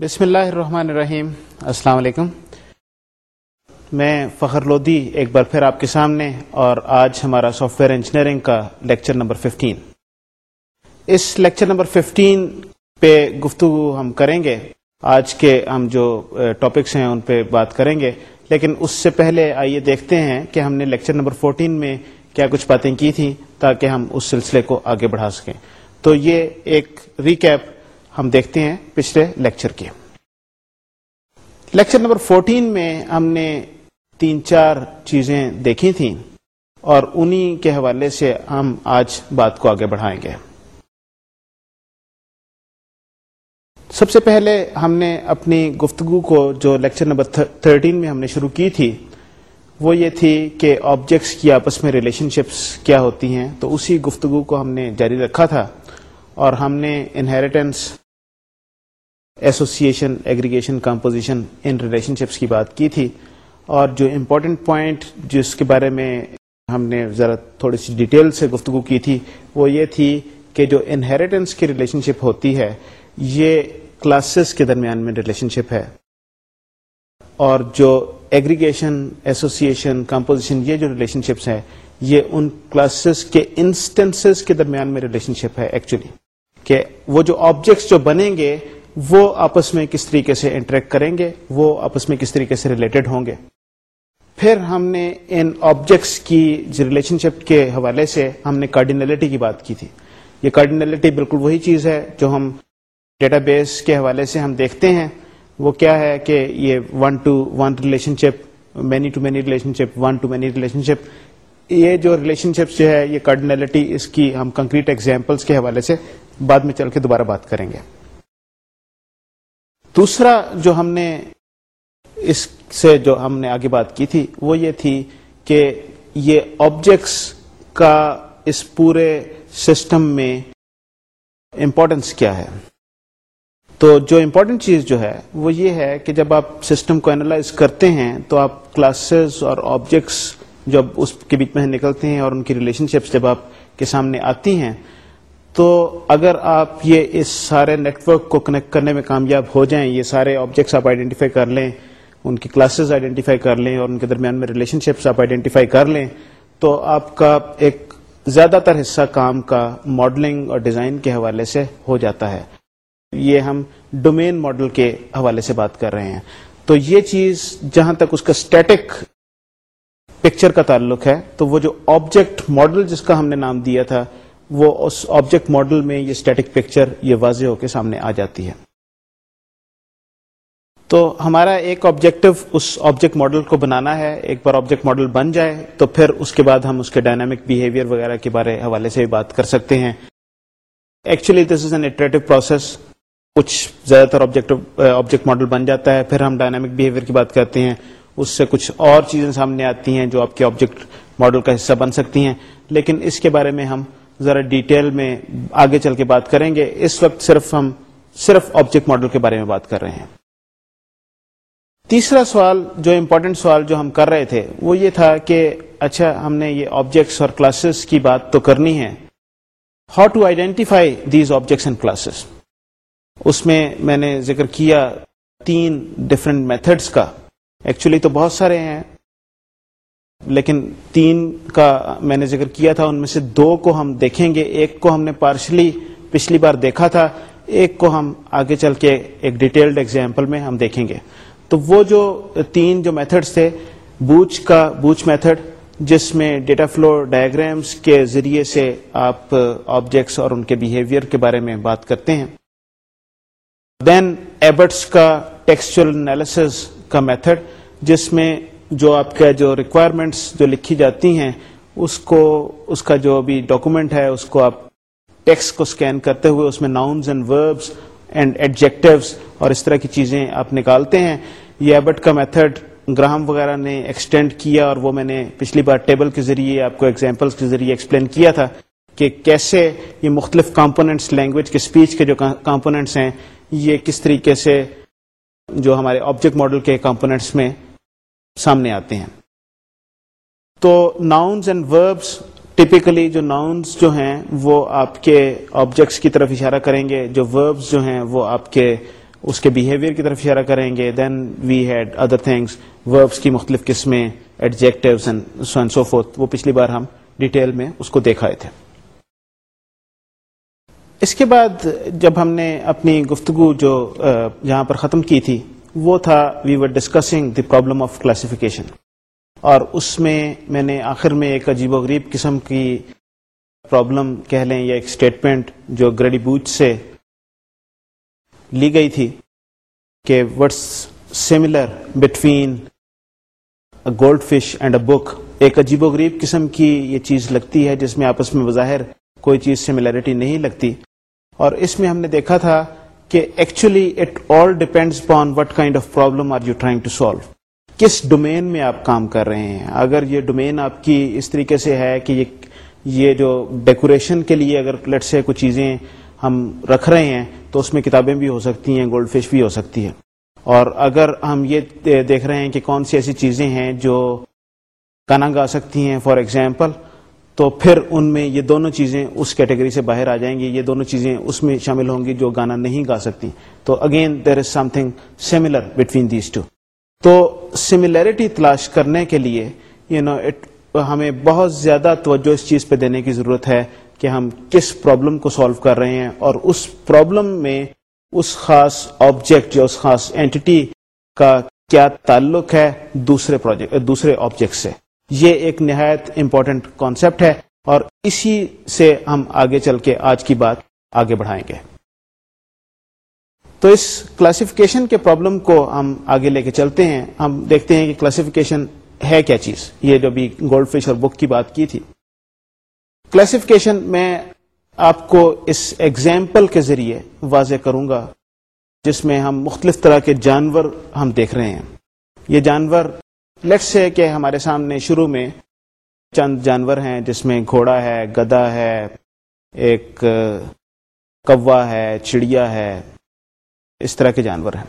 بسم اللہ الرحمن الرحیم۔ السلام علیکم۔ میں فخر لودی ایک بار پھر آپ کے سامنے اور آج ہمارا سافٹ ویئر انجینئرنگ کا لیکچر نمبر ففٹین اس لیکچر نمبر ففٹین پہ گفتگو ہم کریں گے۔ آج کے ہم جو ٹاپکس ہیں ان پہ بات کریں گے۔ لیکن اس سے پہلے آئیے دیکھتے ہیں کہ ہم نے لیکچر نمبر فورٹین میں کیا کچھ باتیں کی تھیں تاکہ ہم اس سلسلے کو آگے بڑھا سکیں۔ تو یہ ایک ریکیپ ہم دیکھتے ہیں پچھلے لیکچر کے لیکچر نمبر فورٹین میں ہم نے تین چار چیزیں دیکھی تھیں اور انہی کے حوالے سے ہم آج بات کو آگے بڑھائیں گے۔ سب سے پہلے ہم نے اپنی گفتگو کو جو لیکچر نمبر تھرٹین میں ہم نے شروع کی تھی، وہ یہ تھی کہ آبجیکٹس کی آپس میں ریلیشن شپس کیا ہوتی ہیں، تو اسی گفتگو کو ہم نے جاری رکھا تھا اور ہم نے انہیریٹنس ایسوسیشن ایگریگیشن کمپوزیشن ان ریلیشن شپس کی بات کی تھی اور جو امپورٹنٹ پوائنٹ جس کے بارے میں ہم نے ذرا تھوڑی سی ڈیٹیل سے گفتگو کی تھی وہ یہ تھی کہ جو انہیریٹنس کی ریلیشن شپ ہوتی ہے، یہ کلاسز کے درمیان میں ریلیشن شپ ہے۔ اور جو ایگریگیشن ایسوسیشن کمپوزیشن یہ جو ریلیشن شپس ہیں، یہ ان کلاسز کے انسٹنس کے درمیان میں ریلیشن شپ ہے ایکچولی کہ وہ جو آبجیکٹس جو بنیں گے وہ آپس میں کس طریقے سے انٹریکٹ کریں گے، وہ آپس میں کس طریقے سے ریلیٹڈ ہوں گے۔ پھر ہم نے ان آبجیکٹس کی ریلیشن شپ کے حوالے سے ہم نے کارڈینلٹی کی بات کی تھی۔ یہ کارڈینلٹی بالکل وہی چیز ہے جو ہم ڈیٹا بیس کے حوالے سے ہم دیکھتے ہیں۔ وہ کیا ہے کہ یہ one to one relationship many to many relationship one to many relationship یہ جو ریلیشن شپ جو ہے، یہ کارڈینلٹی اس کی ہم کنکریٹ ایگزامپلس کے حوالے سے بعد میں چل کے دوبارہ بات کریں گے۔ دوسرا جو ہم نے اس سے جو ہم نے آگے بات کی تھی وہ یہ تھی کہ یہ آبجیکٹس کا اس پورے سسٹم میں امپورٹنس کیا ہے۔ تو جو امپورٹنٹ چیز جو ہے وہ یہ ہے کہ جب آپ سسٹم کو اینالائز کرتے ہیں تو آپ کلاسز اور آبجیکٹس جب اس کے بیچ میں نکلتے ہیں اور ان کی ریلیشن شپس جب آپ کے سامنے آتی ہیں تو اگر آپ یہ اس سارے نیٹورک کو کنیکٹ کرنے میں کامیاب ہو جائیں، یہ سارے آبجیکٹس آپ آئیڈینٹیفائی کر لیں، ان کی کلاسز آئیڈینٹیفائی کر لیں اور ان کے درمیان میں ریلیشن شپس آپ آئیڈینٹیفائی کر لیں، تو آپ کا ایک زیادہ تر حصہ کام کا ماڈلنگ اور ڈیزائن کے حوالے سے ہو جاتا ہے۔ یہ ہم ڈومین ماڈل کے حوالے سے بات کر رہے ہیں۔ تو یہ چیز جہاں تک اس کا اسٹیٹک پکچر کا تعلق ہے، تو وہ جو آبجیکٹ ماڈل جس کا ہم نے نام دیا تھا وہ اس آبجیکٹ ماڈل میں یہ اسٹیٹک پکچر یہ واضح ہو کے سامنے آ جاتی ہے۔ تو ہمارا ایک آبجیکٹو اس آبجیکٹ ماڈل کو بنانا ہے، ایک بار آبجیکٹ ماڈل بن جائے تو پھر اس کے بعد ہم اس کے ڈائنامک بہیویئر وغیرہ کے بارے حوالے سے بھی بات کر سکتے ہیں۔ Actually this is an iterative process کچھ زیادہ تر آبجیکٹ آبجیکٹ ماڈل بن جاتا ہے، پھر ہم ڈائنامک بہیویئر کی بات کرتے ہیں۔ اس سے کچھ اور چیزیں سامنے آتی ہیں جو آپ کے آبجیکٹ ماڈل کا حصہ بن سکتی ہیں۔ لیکن اس کے بارے میں ہم ذرا ڈیٹیل میں آگے چل کے بات کریں گے۔ اس وقت صرف ہم صرف آبجیکٹ ماڈل کے بارے میں بات کر رہے ہیں۔ تیسرا سوال، جو امپورٹنٹ سوال جو ہم کر رہے تھے، وہ یہ تھا کہ اچھا ہم نے یہ آبجیکٹس اور کلاسز کی بات تو کرنی ہے۔ How to identify these objects and classes اس میں میں نے ذکر کیا تین ڈفرینٹ میتھڈس کا۔ ایکچولی تو بہت سارے ہیں۔ لیکن تین کا میں نے ذکر کیا تھا، ان میں سے دو کو ہم دیکھیں گے۔ ایک کو ہم نے پارشلی پچھلی بار دیکھا تھا، ایک کو ہم آگے چل کے ایک ڈیٹیلڈ ایگزامپل میں ہم دیکھیں گے۔ تو وہ جو تین جو میتھڈس تھے، بوچ کا بوچ میتھڈ جس میں ڈیٹا فلو ڈائگرامس کے ذریعے سے آپ آبجیکٹس اور ان کے بیہیویئر کے بارے میں بات کرتے ہیں۔ دین ایبٹس کا ٹیکسچل انالیسز کا میتھڈ جس میں جو آپ کا جو ریکوائرمنٹس جو لکھی جاتی ہیں، اس کو، اس کا جو بھی ڈاکومنٹ ہے، اس کو آپ ٹیکس کو اسکین کرتے ہوئے اس میں nouns and verbs and adjectives اور اس طرح کی چیزیں آپ نکالتے ہیں۔ یہ ایبٹ کا میتھڈ گراہم وغیرہ نے ایکسٹینڈ کیا اور وہ میں نے پچھلی بار ٹیبل کے ذریعے آپ کو ایگزامپلس کے ذریعے ایکسپلین کیا تھا کہ کیسے یہ مختلف کمپوننٹس لینگویج کے اسپیچ کے جو کمپوننٹس ہیں، یہ کس طریقے سے جو ہمارے آبجیکٹ ماڈل کے کمپوننٹس میں سامنے آتے ہیں۔ تو ناؤنز اینڈ وربس ٹپیکلی جو ناؤنز جو ہیں وہ آپ کے آبجیکٹس کی طرف اشارہ کریں گے، جو وربس جو ہیں وہ آپ کے اس کے بیہیویئر کی طرف اشارہ کریں گے۔ Then we had other things verbs کی مختلف قسمیں سو فورتھ وہ پچھلی بار ہم ڈیٹیل میں اس کو دیکھائے تھے۔ اس کے بعد جب ہم نے اپنی گفتگو جو جہاں پر ختم کی تھی وہ تھا we were discussing the problem of classification اور اس میں میں نے آخر میں ایک عجیب و غریب قسم کی پرابلم کہہ لیں یا ایک اسٹیٹمنٹ جو گریڈی بوچ سے لی گئی تھی کہ what's similar between goldfish and a book ایک عجیب و غریب قسم کی یہ چیز لگتی ہے جس میں آپس میں بظاہر کوئی چیز سملیرٹی نہیں لگتی۔ اور اس میں ہم نے دیکھا تھا کہ actually it all depends upon what kind of problem are you trying to solve کس ڈومین میں آپ کام کر رہے ہیں؟ اگر یہ ڈومین آپ کی اس طریقے سے ہے کہ یہ یہ جو ڈیکوریشن کے لیے اگر لٹ سے کچھ چیزیں ہم رکھ رہے ہیں تو اس میں کتابیں بھی ہو سکتی ہیں گولڈ فش بھی ہو سکتی ہے اور اگر ہم یہ دیکھ رہے ہیں کہ کون سی ایسی چیزیں ہیں جو گانا گا سکتی ہیں فار ایگزامپل تو پھر ان میں یہ دونوں چیزیں اس کیٹیگری سے باہر آ جائیں گی، یہ دونوں چیزیں اس میں شامل ہوں گی جو گانا نہیں گا سکتی۔ تو again there is something similar between these two تو سملیرٹی تلاش کرنے کے لیے یو نو اٹ ہمیں بہت زیادہ توجہ اس چیز پہ دینے کی ضرورت ہے کہ ہم کس پرابلم کو سالو کر رہے ہیں اور اس پرابلم میں اس خاص آبجیکٹ یا اس خاص اینٹی کا کیا تعلق ہے دوسرے پروجیکٹ دوسرے آبجیکٹ سے۔ یہ ایک نہایت امپورٹنٹ کانسیپٹ ہے اور اسی سے ہم آگے چل کے آج کی بات آگے بڑھائیں گے۔ تو اس کلاسیفیکیشن کے پرابلم کو ہم آگے لے کے چلتے ہیں۔ ہم دیکھتے ہیں کہ کلاسیفیکیشن ہے کیا چیز۔ یہ جو بھی گولڈ فش اور بک کی بات کی تھی۔ کلاسیفیکیشن میں آپ کو اس ایگزامپل کے ذریعے واضح کروں گا، جس میں ہم مختلف طرح کے جانور ہم دیکھ رہے ہیں۔ یہ جانور لیٹ سے کہ ہمارے سامنے شروع میں چند جانور ہیں، جس میں گھوڑا ہے گدا ہے، ایک کوا ہے، چڑیا ہے، اس طرح کے جانور ہیں۔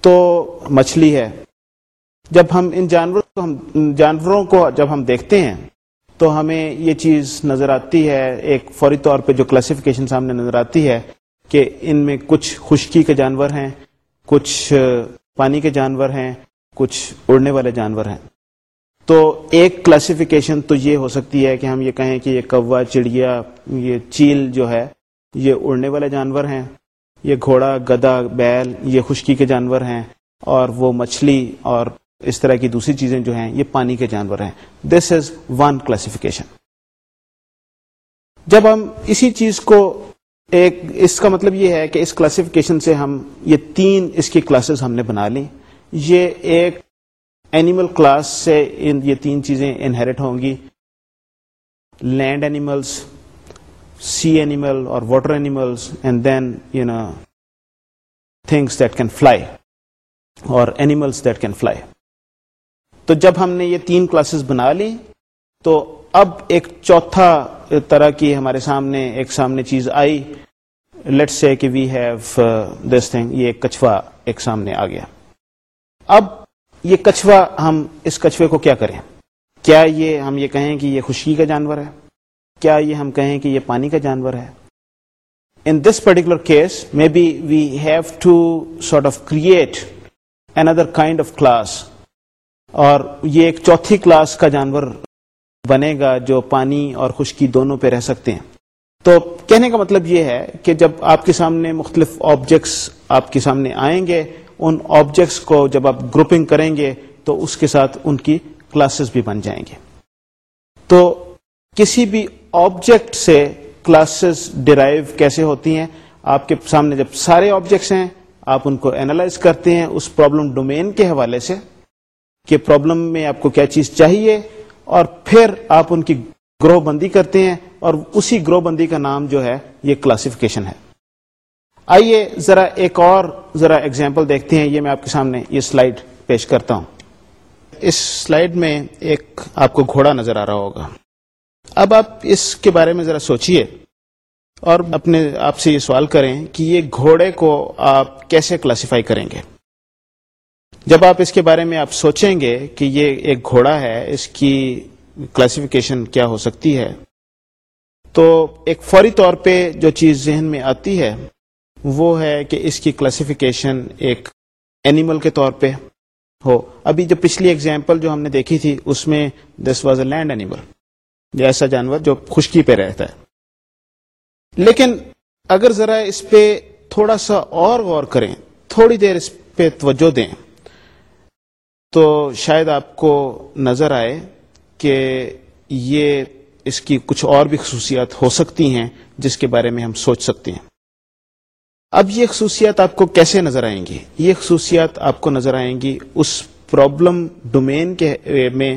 تو مچھلی ہے۔ جب ہم ان جانوروں کو ہم جانوروں کو جب ہم دیکھتے ہیں، تو ہمیں یہ چیز نظر آتی ہے، ایک فوری طور پہ جو کلاسیفیکیشن سامنے نظر آتی ہے کہ ان میں کچھ خشکی کے جانور ہیں، کچھ پانی کے جانور ہیں کچھ اڑنے والے جانور ہیں۔ تو ایک کلاسیفیکیشن تو یہ ہو سکتی ہے کہ ہم یہ کہیں کہ یہ کوا، چڑیا، یہ چیل جو ہے، یہ اڑنے والے جانور ہیں، یہ گھوڑا، گدا، بیل، یہ خشکی کے جانور ہیں، اور وہ مچھلی اور اس طرح کی دوسری چیزیں جو ہیں، یہ پانی کے جانور ہیں۔ دس از ون کلاسیفیکیشن جب ہم اسی چیز کو ایک، اس کا مطلب یہ ہے کہ اس کلاسیفیکیشن سے ہم یہ تین اس کی کلاسز ہم نے بنا لی یہ ایک اینیمل کلاس سے ان یہ تین چیزیں انہیریٹ ہوں گی۔ لینڈ اینیملس سی اینیمل اور water animals and then you know things that can fly اور اینیملس دیٹ کین فلائی تو جب ہم نے یہ تین کلاسز بنا لی، تو اب ایک چوتھا طرح کی ہمارے سامنے ایک سامنے چیز آئی۔ لیٹ سے کہ وی ہیو دس تھنگ یہ کچھوا ایک سامنے آ گیا۔ اب یہ کچھوا ہم اس کچھوے کو کیا کریں؟ کیا یہ ہم یہ کہیں کہ یہ خشکی کا جانور ہے؟ کیا یہ ہم کہیں کہ یہ پانی کا جانور ہے؟ In this particular case maybe we have to sort of create another kind of class اور یہ ایک چوتھی کلاس کا جانور بنے گا جو پانی اور خشکی دونوں پہ رہ سکتے ہیں۔ تو کہنے کا مطلب یہ ہے کہ جب آپ کے سامنے مختلف آبجیکٹس آپ کے سامنے آئیں گے ان آبجیکٹس کو جب آپ گروپنگ کریں گے تو اس کے ساتھ ان کی کلاسز بھی بن جائیں گے۔ تو کسی بھی آبجیکٹ سے کلاسز ڈرائیو کیسے ہوتی ہیں؟ آپ کے سامنے جب سارے آبجیکٹس ہیں، آپ ان کو اینالائز کرتے ہیں اس پرابلم ڈومین کے حوالے سے کہ پرابلم میں آپ کو کیا چیز چاہیے اور پھر آپ ان کی گروہ بندی کرتے ہیں اور اسی گروہ بندی کا نام جو ہے یہ کلاسیفیکیشن ہے۔ آئیے ذرا ایک اور ذرا ایگزامپل دیکھتے ہیں۔ یہ میں آپ کے سامنے یہ سلائڈ پیش کرتا ہوں۔ اس سلائڈ میں ایک آپ کو گھوڑا نظر آ رہا ہوگا۔ اب آپ اس کے بارے میں ذرا سوچئے اور اپنے آپ سے یہ سوال کریں کہ یہ گھوڑے کو آپ کیسے کلاسیفائی کریں گے؟ جب آپ اس کے بارے میں آپ سوچیں گے کہ یہ ایک گھوڑا ہے، اس کی کلاسیفیکیشن کیا ہو سکتی ہے، تو ایک فوری طور پہ جو چیز ذہن میں آتی ہے وہ ہے کہ اس کی کلاسیفیکیشن ایک اینیمل کے طور پہ ہو۔ ابھی جو پچھلی اگزامپل جو ہم نے دیکھی تھی، اس میں this was a land animal ایسا جانور جو خشکی پہ رہتا ہے۔ لیکن اگر ذرا اس پہ تھوڑا سا اور غور کریں، تھوڑی دیر اس پہ توجہ دیں، تو شاید آپ کو نظر آئے کہ یہ اس کی کچھ اور بھی خصوصیات ہو سکتی ہیں جس کے بارے میں ہم سوچ سکتے ہیں۔ اب یہ خصوصیات آپ کو کیسے نظر آئیں گی؟ یہ خصوصیات آپ کو نظر آئیں گی اس پرابلم ڈومین کے میں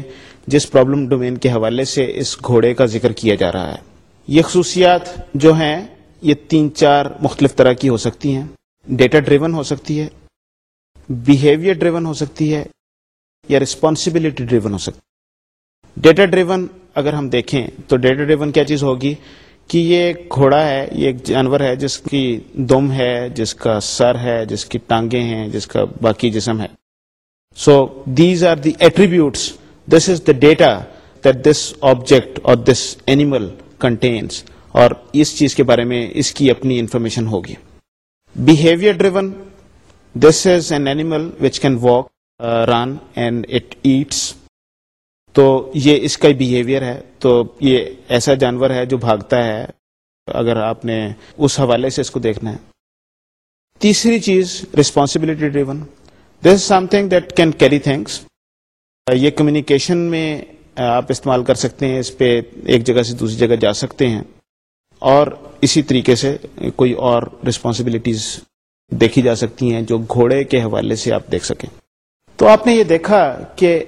جس پرابلم ڈومین کے حوالے سے اس گھوڑے کا ذکر کیا جا رہا ہے۔ یہ خصوصیات جو ہیں، یہ تین چار مختلف طرح کی ہو سکتی ہیں۔ ڈیٹا ڈریون ہو سکتی ہے بیہیویئر ڈریون ہو سکتی ہے، یا ریسپانسبلٹی ڈریون ہو سکتی ہے۔ ڈیٹا ڈریون اگر ہم دیکھیں تو ڈیٹا ڈریون کیا چیز ہوگی؟ کہ یہ ایک گھوڑا ہے، یہ ایک جانور ہے، جس کی دم ہے، جس کا سر ہے، جس کی ٹانگیں ہیں، جس کا باقی جسم ہے۔ So these are the attributes this is the data that this object اور دس اینیمل کنٹینس اور اس چیز کے بارے میں اس کی اپنی انفارمیشن ہوگی۔ Behaviour driven this is an animal which can walk run and it eats تو یہ اس کا بہیویئر ہے، تو یہ ایسا جانور ہے جو بھاگتا ہے، اگر آپ نے اس حوالے سے اس کو دیکھنا ہے۔ تیسری چیز responsibility driven this is something that can carry things یہ کمیونیکیشن میں آپ استعمال کر سکتے ہیں، اس پہ ایک جگہ سے دوسری جگہ جا سکتے ہیں۔ اور اسی طریقے سے کوئی اور ریسپانسبلٹیز دیکھی جا سکتی ہیں جو گھوڑے کے حوالے سے آپ دیکھ سکیں۔ تو آپ نے یہ دیکھا کہ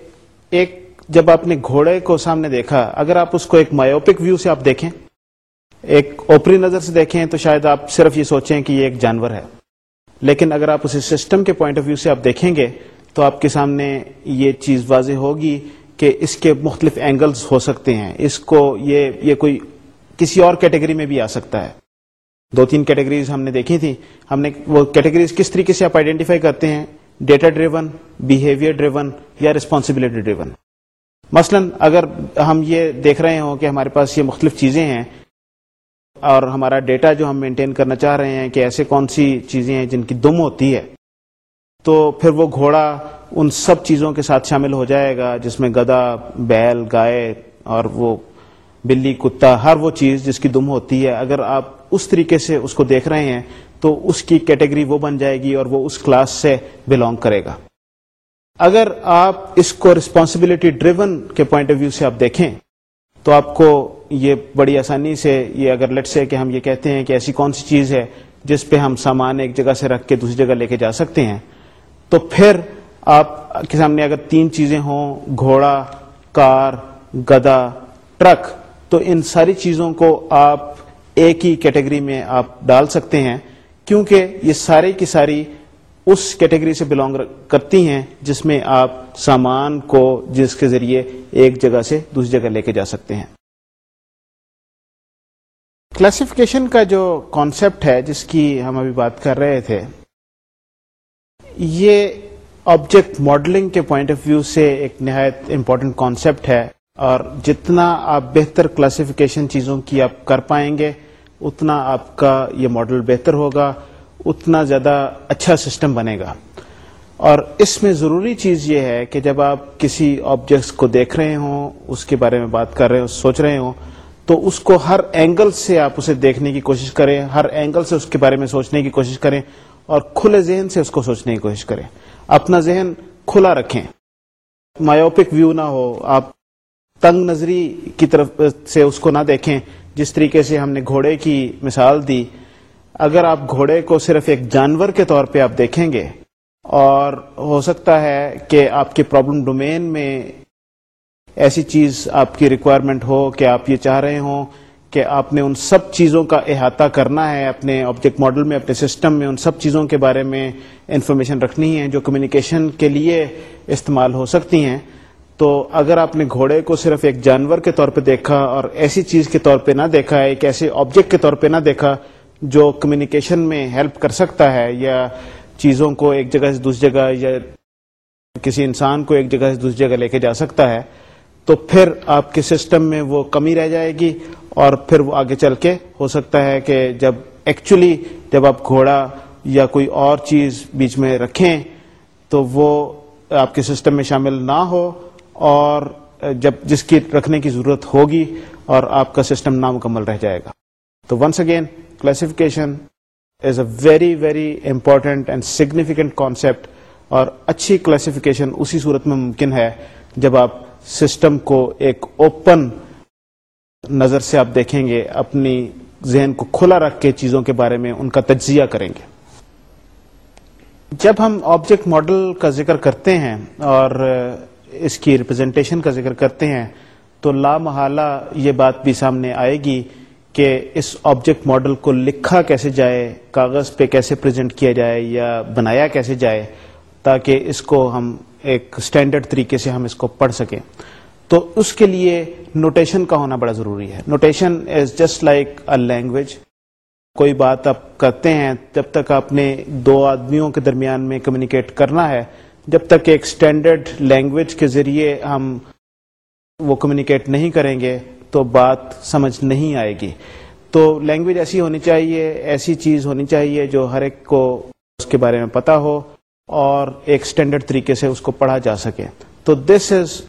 ایک جب آپ نے گھوڑے کو سامنے دیکھا، اگر آپ اس کو ایک مایوپک ویو سے آپ دیکھیں، ایک اوپری نظر سے دیکھیں، تو شاید آپ صرف یہ سوچیں کہ یہ ایک جانور ہے۔ لیکن اگر آپ اسے سسٹم کے پوائنٹ آف ویو سے آپ دیکھیں گے، تو آپ کے سامنے یہ چیز واضح ہوگی کہ اس کے مختلف اینگلز ہو سکتے ہیں۔ اس کو یہ یہ کوئی کسی اور کیٹیگری میں بھی آ سکتا ہے۔ دو تین کیٹیگریز ہم نے دیکھی تھی ہم نے وہ کیٹیگریز کس طریقے سے آپ آئیڈینٹیفائی کرتے ہیں؟ ڈیٹا ڈریون بہیویئر ڈریون یا ریسپانسبلٹی ڈریون مثلا اگر ہم یہ دیکھ رہے ہوں کہ ہمارے پاس یہ مختلف چیزیں ہیں اور ہمارا ڈیٹا جو ہم مینٹین کرنا چاہ رہے ہیں کہ ایسے کون سی چیزیں ہیں جن کی دم ہوتی ہے، تو پھر وہ گھوڑا ان سب چیزوں کے ساتھ شامل ہو جائے گا، جس میں گدا، بیل، گائے اور وہ بلی، کتا، ہر وہ چیز جس کی دم ہوتی ہے۔ اگر آپ اس طریقے سے اس کو دیکھ رہے ہیں، تو اس کی کیٹیگری وہ بن جائے گی اور وہ اس کلاس سے بلونگ کرے گا۔ اگر آپ اس کو ریسپانسبلٹی ڈریون کے پوائنٹ آف ویو سے آپ دیکھیں، تو آپ کو یہ بڑی آسانی سے یہ اگر لٹ سے کہ ہم یہ کہتے ہیں کہ ایسی کون سی چیز ہے جس پہ ہم سامان ایک جگہ سے رکھ کے دوسری جگہ لے کے جا سکتے ہیں، تو پھر آپ کے سامنے اگر تین چیزیں ہوں، گھوڑا، کار، گدا، ٹرک، تو ان ساری چیزوں کو آپ ایک ہی کیٹیگری میں آپ ڈال سکتے ہیں، کیونکہ یہ ساری کی ساری اس کیٹیگری سے بلونگ کرتی ہیں جس میں آپ سامان کو جس کے ذریعے ایک جگہ سے دوسری جگہ لے کے جا سکتے ہیں۔ کلاسیفیکیشن کا جو کانسیپٹ ہے جس کی ہم ابھی بات کر رہے تھے، یہ آبجیکٹ ماڈلنگ کے پوائنٹ آف ویو سے ایک نہایت امپورٹنٹ کانسیپٹ ہے اور جتنا آپ بہتر کلاسیفیکیشن چیزوں کی آپ کر پائیں گے، اتنا آپ کا یہ ماڈل بہتر ہوگا۔ اتنا زیادہ اچھا سسٹم بنے گا۔ اور اس میں ضروری چیز یہ ہے کہ جب آپ کسی آبجیکٹس کو دیکھ رہے ہوں، اس کے بارے میں بات کر رہے ہوں، سوچ رہے ہوں، تو اس کو ہر اینگل سے آپ اسے دیکھنے کی کوشش کریں، ہر اینگل سے اس کے بارے میں سوچنے کی کوشش کریں، اور کھلے ذہن سے اس کو سوچنے کی کوشش کریں۔ اپنا ذہن کھلا رکھیں۔ مایوپک ویو نہ ہو، آپ تنگ نظری کی طرف سے اس کو نہ دیکھیں۔ جس طریقے سے ہم نے گھوڑے کی مثال دی اگر آپ گھوڑے کو صرف ایک جانور کے طور پہ آپ دیکھیں گے، اور ہو سکتا ہے کہ آپ کے پرابلم ڈومین میں ایسی چیز آپ کی ریکوائرمنٹ ہو کہ آپ یہ چاہ رہے ہوں کہ آپ نے ان سب چیزوں کا احاطہ کرنا ہے، اپنے آبجیکٹ ماڈل میں، اپنے سسٹم میں، ان سب چیزوں کے بارے میں انفارمیشن رکھنی ہے جو کمیونیکیشن کے لیے استعمال ہو سکتی ہیں۔ تو اگر آپ نے گھوڑے کو صرف ایک جانور کے طور پہ دیکھا اور ایسی چیز کے طور پہ نہ دیکھا، ایک ایسے آبجیکٹ کے طور پہ نہ دیکھا جو کمیونیکیشن میں ہیلپ کر سکتا ہے یا چیزوں کو ایک جگہ سے دوسری جگہ یا کسی انسان کو ایک جگہ سے دوسری جگہ لے کے جا سکتا ہے، تو پھر آپ کے سسٹم میں وہ کمی رہ جائے گی اور پھر وہ آگے چل کے ہو سکتا ہے کہ جب ایکچولی جب آپ گھوڑا یا کوئی اور چیز بیچ میں رکھیں تو وہ آپ کے سسٹم میں شامل نہ ہو اور جب جس کی رکھنے کی ضرورت ہوگی اور آپ کا سسٹم نامکمل رہ جائے گا۔ تو once again classification is a very very important and significant concept اور اچھی کلاسیفیکیشن اسی صورت میں ممکن ہے جب آپ سسٹم کو ایک اوپن نظر سے آپ دیکھیں گے، اپنی ذہن کو کھلا رکھ کے چیزوں کے بارے میں ان کا تجزیہ کریں گے۔ جب ہم آبجیکٹ ماڈل کا ذکر کرتے ہیں اور اس کی ریپرزینٹیشن کا ذکر کرتے ہیں تو لا محالہ یہ بات بھی سامنے آئے گی کہ اس آبجیکٹ ماڈل کو لکھا کیسے جائے، کاغذ پہ کیسے پریزنٹ کیا جائے یا بنایا کیسے جائے تاکہ اس کو ہم ایک اسٹینڈرڈ طریقے سے ہم اس کو پڑھ سکیں۔ تو اس کے لیے نوٹیشن کا ہونا بڑا ضروری ہے۔ Notation is just like a language کوئی بات آپ کرتے ہیں، جب تک آپ نے دو آدمیوں کے درمیان میں کمیونیکیٹ کرنا ہے، جب تک ایک اسٹینڈرڈ لینگویج کے ذریعے ہم وہ کمیونیکیٹ نہیں کریں گے تو بات سمجھ نہیں آئے گی۔ تو لینگویج ایسی ہونی چاہیے، ایسی چیز ہونی چاہیے جو ہر ایک کو اس کے بارے میں پتا ہو اور ایک اسٹینڈرڈ طریقے سے اس کو پڑھا جا سکے۔ تو this is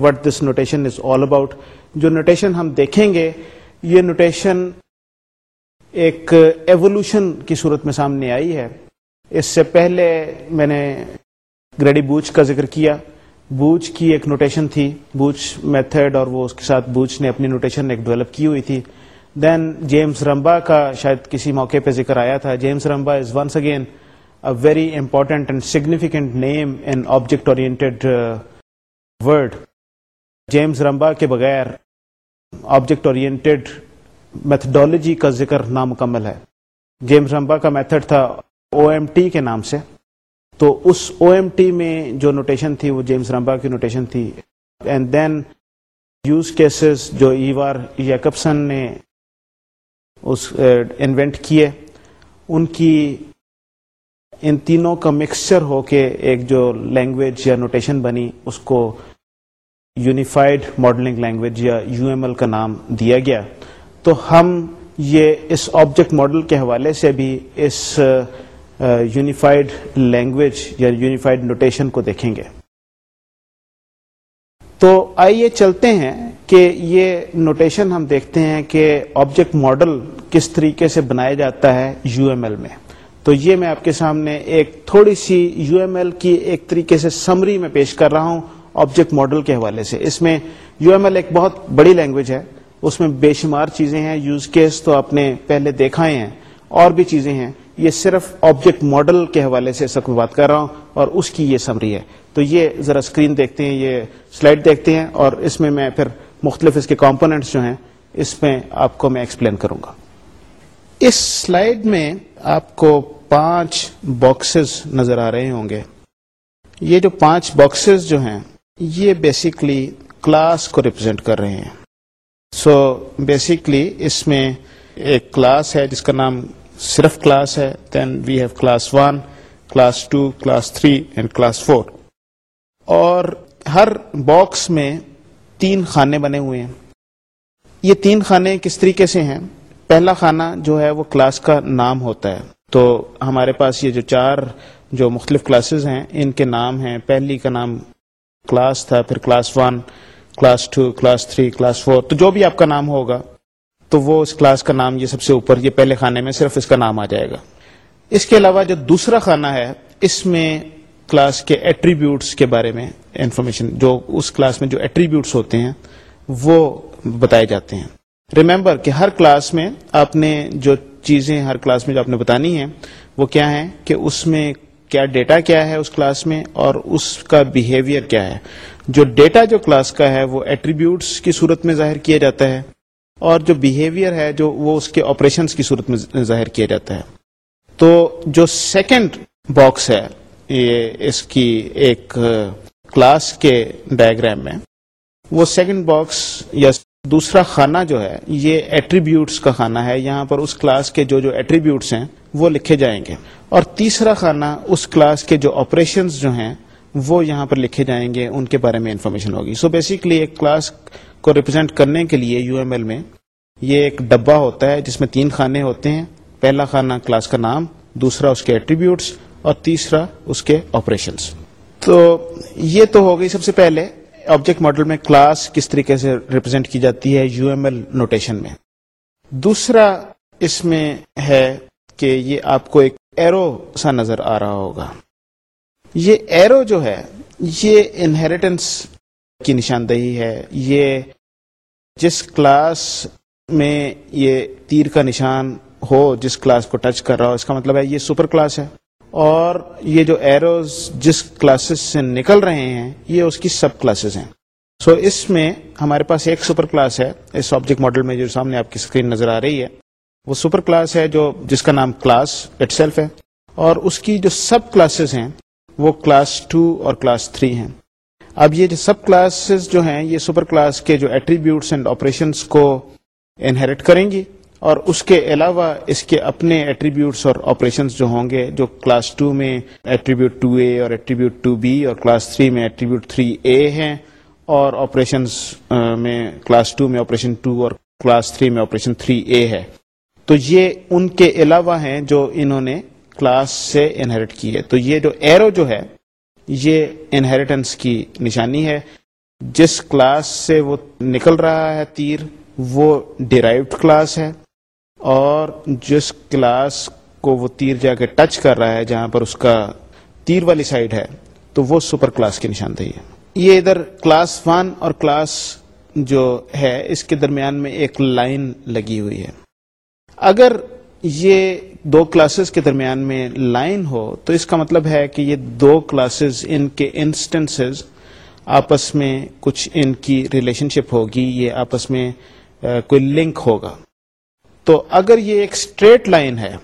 what this notation is all about جو نوٹیشن ہم دیکھیں گے، یہ نوٹیشن ایک ایوولوشن کی صورت میں سامنے آئی ہے۔ اس سے پہلے میں نے گریڈی بوچ کا ذکر کیا۔ بوچ کی ایک نوٹیشن تھی۔ بوچ میتھڈ اور وہ اس کے ساتھ بوچ نے اپنی نوٹیشن ایک ڈیولپ کی ہوئی تھی۔ دین جیمس رمبا کا شاید کسی موقع پہ ذکر آیا تھا۔ James Rumbaugh is once again a very important and significant name in object oriented uh, word. James Rumbaugh کے بغیر آبجیکٹ اورینٹیڈ میتھڈالوجی کا ذکر نامکمل ہے۔ جیمز رمبا کا میتھڈ تھا او ایم ٹی کے نام سے۔ تو اس او ایم ٹی میں جو نوٹیشن تھی وہ جیمز رمبا کی نوٹیشن تھی. اینڈ دین یوز کیسز جو ایوار یکپسن نے اس uh, انوینٹ کیے، ان کی، ان تینوں کا مکسچر ہو کے ایک جو لینگویج یا نوٹیشن بنی، اس کو یونیفائڈ ماڈلنگ لینگویج یا یو ایم ایل کا نام دیا گیا. تو ہم یہ اس آبجیکٹ ماڈل کے حوالے سے بھی اس uh, یونیفائڈ لینگویج یا یونیفائڈ نوٹیشن کو دیکھیں گے۔ تو آئیے چلتے ہیں کہ یہ نوٹیشن ہم دیکھتے ہیں کہ آبجیکٹ ماڈل کس طریقے سے بنایا جاتا ہے یو ایم ایل میں۔ تو یہ میں آپ کے سامنے ایک تھوڑی سی یو ایم ایل کی ایک طریقے سے سمری میں پیش کر رہا ہوں آبجیکٹ ماڈل کے حوالے سے۔ اس میں یو ایم ایل ایک بہت بڑی لینگویج ہے۔ اس میں بے شمار چیزیں ہیں یوز کیس تو آپ نے پہلے دیکھا ہی ہیں، اور بھی چیزیں ہیں۔ یہ صرف آبجیکٹ ماڈل کے حوالے سے سب بات کر رہا ہوں اور اس کی یہ سمری ہے۔ تو یہ ذرا اسکرین دیکھتے ہیں یہ سلائڈ دیکھتے ہیں اور اس میں میں پھر مختلف اس کے کمپونیٹس جو ہیں اس میں آپ کو میں ایکسپلین کروں گا۔ اس سلائڈ میں آپ کو پانچ باکسز نظر آ رہے ہوں گے۔ یہ جو پانچ باکسز جو ہیں یہ بیسکلی کلاس کو ریپرزینٹ کر رہے ہیں۔ سو so, بیسکلی اس میں ایک کلاس ہے جس کا نام صرف کلاس ہے then we have class one class two class three and class four اور ہر باکس میں تین خانے بنے ہوئے ہیں۔ یہ تین خانے کس طریقے سے ہیں؟ پہلا خانہ جو ہے وہ کلاس کا نام ہوتا ہے۔ تو ہمارے پاس یہ جو چار جو مختلف کلاسز ہیں، ان کے نام ہیں۔ پہلی کا نام کلاس تھا، پھر class one class two class three class four تو جو بھی آپ کا نام ہوگا تو وہ اس کلاس کا نام یہ سب سے اوپر، یہ پہلے خانے میں صرف اس کا نام آ جائے گا۔ اس کے علاوہ جو دوسرا خانہ ہے، اس میں کلاس کے ایٹریبیوٹس کے بارے میں انفارمیشن جو اس کلاس میں جو ایٹریبیوٹس ہوتے ہیں، وہ بتائے جاتے ہیں۔ ریمبر کہ ہر کلاس میں آپ نے جو چیزیں ہر کلاس میں جو آپ نے بتانی ہیں، وہ کیا ہے کہ اس میں کیا ڈیٹا کیا ہے اس کلاس میں اور اس کا بیہیویئر کیا ہے۔ جو ڈیٹا جو کلاس کا ہے، وہ ایٹریبیوٹس کی صورت میں ظاہر کیا جاتا ہے۔ اور جو بیہیویئر ہے جو وہ اس کے آپریشنس کی صورت میں ظاہر کیا جاتا ہے۔ تو جو سیکنڈ باکس ہے، یہ اس کی ایک کلاس کے ڈائگرام میں، وہ سیکنڈ باکس یا دوسرا خانہ جو ہے، یہ ایٹریبیوٹس کا خانہ ہے۔ یہاں پر اس کلاس کے جو جو ایٹریبیوٹس ہیں، وہ لکھے جائیں گے۔ اور تیسرا خانہ، اس کلاس کے جو آپریشنز جو ہیں وہ یہاں پر لکھے جائیں گے، ان کے بارے میں انفارمیشن ہوگی۔ سو بیسکلی ایک کلاس کو ریپرزینٹ کرنے کے لیے یو ایم ایل میں یہ ایک ڈبا ہوتا ہے جس میں تین خانے ہوتے ہیں۔ پہلا خانہ کلاس کا نام، دوسرا اس کے ایٹریبیوٹس اور تیسرا اس کے آپریشنس تو یہ تو ہو گئی سب سے پہلے آبجیکٹ ماڈل میں کلاس کس طریقے سے ریپرزینٹ کی جاتی ہے یو ایم ایل نوٹیشن میں۔ دوسرا اس میں ہے کہ یہ آپ کو ایک ایرو سا نظر آ رہا ہوگا۔ یہ ایرو جو ہے، یہ انہیریٹنس کی نشاندہی ہے۔ یہ جس کلاس میں یہ تیر کا نشان ہو، جس کلاس کو ٹچ کر رہا ہو، اس کا مطلب ہے یہ سپر کلاس ہے۔ اور یہ جو ایروز جس کلاسز سے نکل رہے ہیں، یہ اس کی سب کلاسز ہیں۔ سو so اس میں ہمارے پاس ایک سپر کلاس ہے۔ اس آبجیکٹ ماڈل میں جو سامنے آپ کی اسکرین نظر آ رہی ہے، وہ سپر کلاس ہے جو، جس کا نام کلاس اٹ سیلف ہے۔ اور اس کی جو سب کلاسز ہیں وہ کلاس ٹو اور کلاس تھری ہیں۔ اب یہ جو سب کلاسز جو ہیں، یہ سپر کلاس کے جو ایٹریبیوٹس اینڈ آپریشنس کو انہیریٹ کریں گی اور اس کے علاوہ اس کے اپنے ایٹریبیوٹس اور آپریشنس جو ہوں گے، جو کلاس ٹو میں ایٹریبیوٹ ٹو اے اور ایٹریبیوٹ ٹو بی اور کلاس تھری میں ایٹریبیوٹ تھری اے ہیں اور آپریشنس میں کلاس ٹو میں آپریشن ٹو اور کلاس تھری میں آپریشن تھری اے ہے۔ تو یہ ان کے علاوہ ہیں جو انہوں نے کلاس سے انہیریٹ کی ہے۔ تو یہ جو ایرو جو ہے، یہ انہیریٹنس کی نشانی ہے۔ جس کلاس سے وہ نکل رہا ہے تیر، وہ ڈیرائیوڈ کلاس ہے۔ اور جس کلاس کو وہ تیر جا کے ٹچ کر رہا ہے، جہاں پر اس کا تیر والی سائڈ ہے، تو وہ سپر کلاس کی نشاندہی ہے۔ یہ ادھر کلاس ون اور کلاس جو ہے، اس کے درمیان میں ایک لائن لگی ہوئی ہے۔ اگر یہ دو کلاسز کے درمیان میں لائن ہو، تو اس کا مطلب ہے کہ یہ دو کلاسز ان کے انسٹنسز آپس میں کچھ ان کی ریلیشن شپ ہوگی، یہ آپس میں کوئی لنک ہوگا۔ تو اگر یہ ایک اسٹریٹ لائن ہے،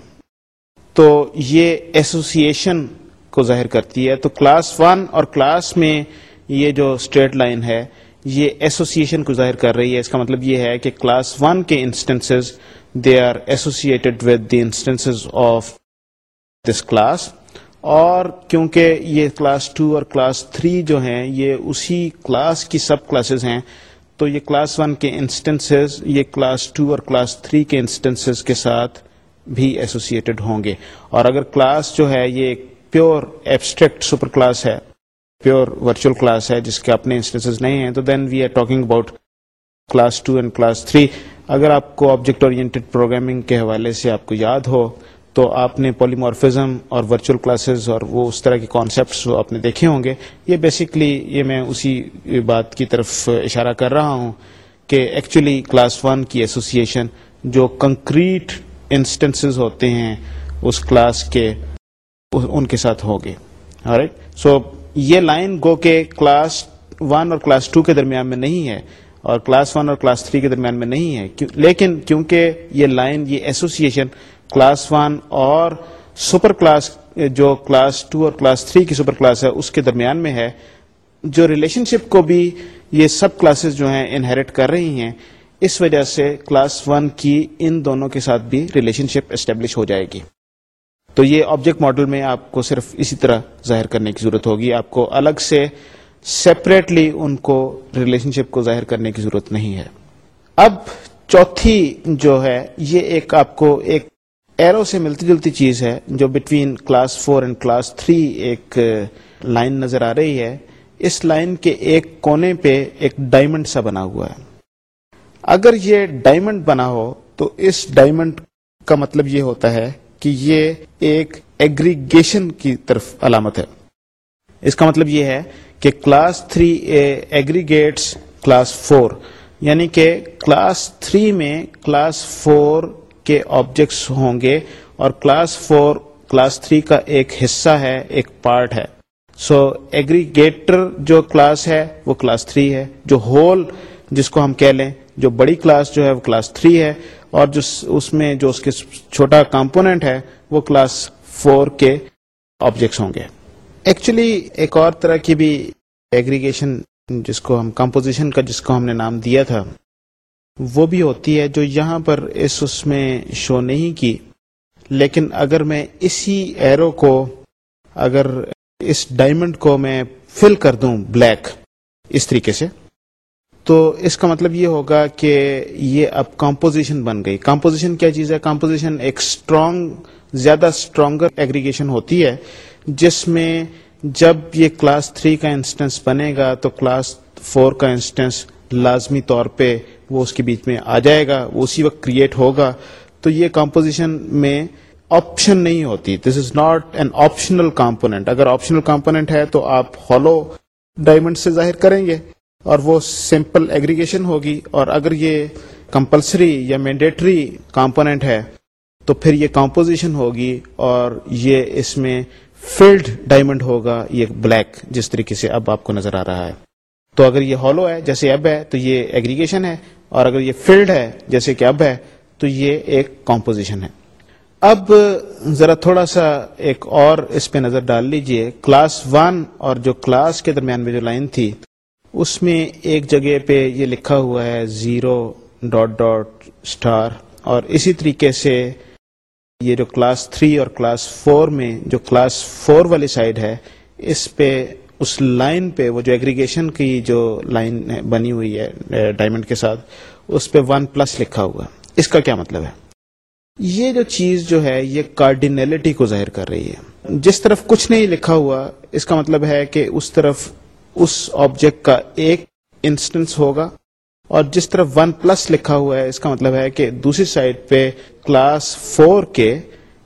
تو یہ ایسوسیشن کو ظاہر کرتی ہے۔ تو کلاس ون اور کلاس میں یہ جو اسٹریٹ لائن ہے، یہ ایسوسیشن کو ظاہر کر رہی ہے۔ اس کا مطلب یہ ہے کہ کلاس ون کے instance they are associated with the instance of this class اور کیونکہ یہ کلاس ٹو اور کلاس تھری جو ہیں، یہ اسی کلاس کی سب کلاسز ہیں، تو یہ کلاس ون کے انسٹنسز یہ کلاس ٹو اور کلاس تھری کے انسٹنسز کے ساتھ بھی ایسوسیٹڈ ہوں گے۔ اور اگر کلاس جو ہے، یہ ایک پیور ایبسٹریکٹ سپر کلاس ہے پیور ورچوئل کلاس ہے، جس کے اپنے انسٹنسز نہیں ہیں، تو then we are talking about class two and class three اگر آپ کو آبجیکٹ اورینٹیڈ پروگرامنگ کے حوالے سے آپ کو یاد ہو، تو آپ نے پولیمورفزم اور ورچوئل کلاسز اور وہ اس طرح کے کانسیپٹس آپ نے دیکھے ہوں گے۔ یہ بیسکلی یہ میں اسی بات کی طرف اشارہ کر رہا ہوں کہ ایکچولی کلاس ون کی ایسوسیشن جو کنکریٹ انسٹنسز ہوتے ہیں، اس کلاس کے ان کے ساتھ ہوگے۔ رائٹ سو یہ لائن گو کے کلاس ون اور کلاس ٹو کے درمیان میں نہیں ہے۔ اور کلاس ون اور کلاس تھری کے درمیان میں نہیں ہے۔ لیکن کیونکہ یہ لائن، یہ ایسوسیشن کلاس ون اور سپر کلاس، جو کلاس ٹو اور کلاس تھری کی سپر کلاس ہے، اس کے درمیان میں ہے۔ جو ریلیشن شپ کو بھی یہ سب کلاسز جو ہیں انہیریٹ کر رہی ہیں، اس وجہ سے کلاس ون کی ان دونوں کے ساتھ بھی ریلیشن شپ اسٹیبلش ہو جائے گی۔ تو یہ آبجیکٹ ماڈل میں آپ کو صرف اسی طرح ظاہر کرنے کی ضرورت ہوگی۔ آپ کو الگ سے سیپریٹلی ان کو ریلیشن شپ کو ظاہر کرنے کی ضرورت نہیں ہے۔ اب چوتھی جو ہے، یہ ایک آپ کو ایک ایرو سے ملتی جلتی چیز ہے، جو between class four and class three ایک لائن نظر آ رہی ہے۔ اس لائن کے ایک کونے پہ ایک ڈائمنڈ سا بنا ہوا ہے۔ اگر یہ ڈائمنڈ بنا ہو، تو اس ڈائمنڈ کا مطلب یہ ہوتا ہے کہ یہ ایک ایگریگیشن کی طرف علامت ہے۔ اس کا مطلب یہ ہے کہ class three aggregates class four یعنی کہ کلاس تھری میں کلاس فور کے آبجیکٹس ہوں گے اور کلاس فور کلاس تھری کا ایک حصہ ہے، ایک پارٹ ہے۔ سو ایگریگیٹر جو کلاس ہے، وہ کلاس تھری ہے۔ جو ہول جس کو ہم کہہ لیں، جو بڑی کلاس جو ہے، وہ کلاس تھری ہے۔ اور جو اس میں جو اس کے چھوٹا کمپوننٹ ہے، وہ کلاس فور کے آبجیکٹس ہوں گے۔ ایکچولی ایک اور طرح کی بھی ایگریگیشن جس کو ہم کمپوزیشن کا جس کو ہم نے نام دیا تھا، وہ بھی ہوتی ہے جو یہاں پر اس اس میں شو نہیں کی۔ لیکن اگر میں اسی ایرو کو اگر اس ڈائمنڈ کو میں فل کر دوں بلیک اس طریقے سے، تو اس کا مطلب یہ ہوگا کہ یہ اب کمپوزیشن بن گئی۔ کمپوزیشن کیا چیز ہے؟ کمپوزیشن ایک اسٹرانگ زیادہ اسٹرانگر ایگریگیشن ہوتی ہے۔ جس میں جب یہ کلاس تھری کا انسٹنس بنے گا تو کلاس فور کا انسٹنس لازمی طور پہ وہ اس کے بیچ میں آ جائے گا، وہ اسی وقت کریٹ ہوگا۔ تو یہ کمپوزیشن میں آپشن نہیں ہوتی۔ This is not an optional component اگر آپشنل کمپونیٹ ہے تو آپ ہالو ڈائمنڈ سے ظاہر کریں گے اور وہ سمپل ایگریگیشن ہوگی۔ اور اگر یہ کمپلسری یا مینڈیٹری کمپونیٹ ہے تو پھر یہ کمپوزیشن ہوگی اور یہ اس میں فیلڈ ڈائمنڈ ہوگا یہ بلیک جس طریقے سے اب آپ کو نظر آ رہا ہے۔ تو اگر یہ ہالو ہے، جیسے اب ہے، تو یہ ایگریگیشن ہے، اور اگر یہ فیلڈ ہے، جیسے کہ اب ہے، تو یہ ایک کمپوزیشن ہے۔ اب ذرا تھوڑا سا ایک اور اس پہ نظر ڈال لیجیے۔ کلاس ون اور جو کلاس کے درمیان میں جو لائن تھی، اس میں ایک جگہ پہ یہ لکھا ہوا ہے زیرو ڈاٹ ڈاٹ اسٹار اور اسی طریقے سے یہ جو کلاس تھری اور کلاس فور میں جو کلاس فور والی سائڈ ہے، اس پہ، اس لائن پہ وہ جو ایگریگیشن کی جو لائن بنی ہوئی ہے ڈائمنڈ کے ساتھ، اس پہ ون پلس لکھا ہوا۔ اس کا کیا مطلب ہے؟ یہ جو چیز جو ہے، یہ کارڈینلٹی کو ظاہر کر رہی ہے۔ جس طرف کچھ نہیں لکھا ہوا، اس کا مطلب ہے کہ اس طرف اس آبجیکٹ کا ایک انسٹنس ہوگا۔ اور جس طرف ون پلس لکھا ہوا ہے، اس کا مطلب ہے کہ دوسری سائڈ پہ کلاس فور کے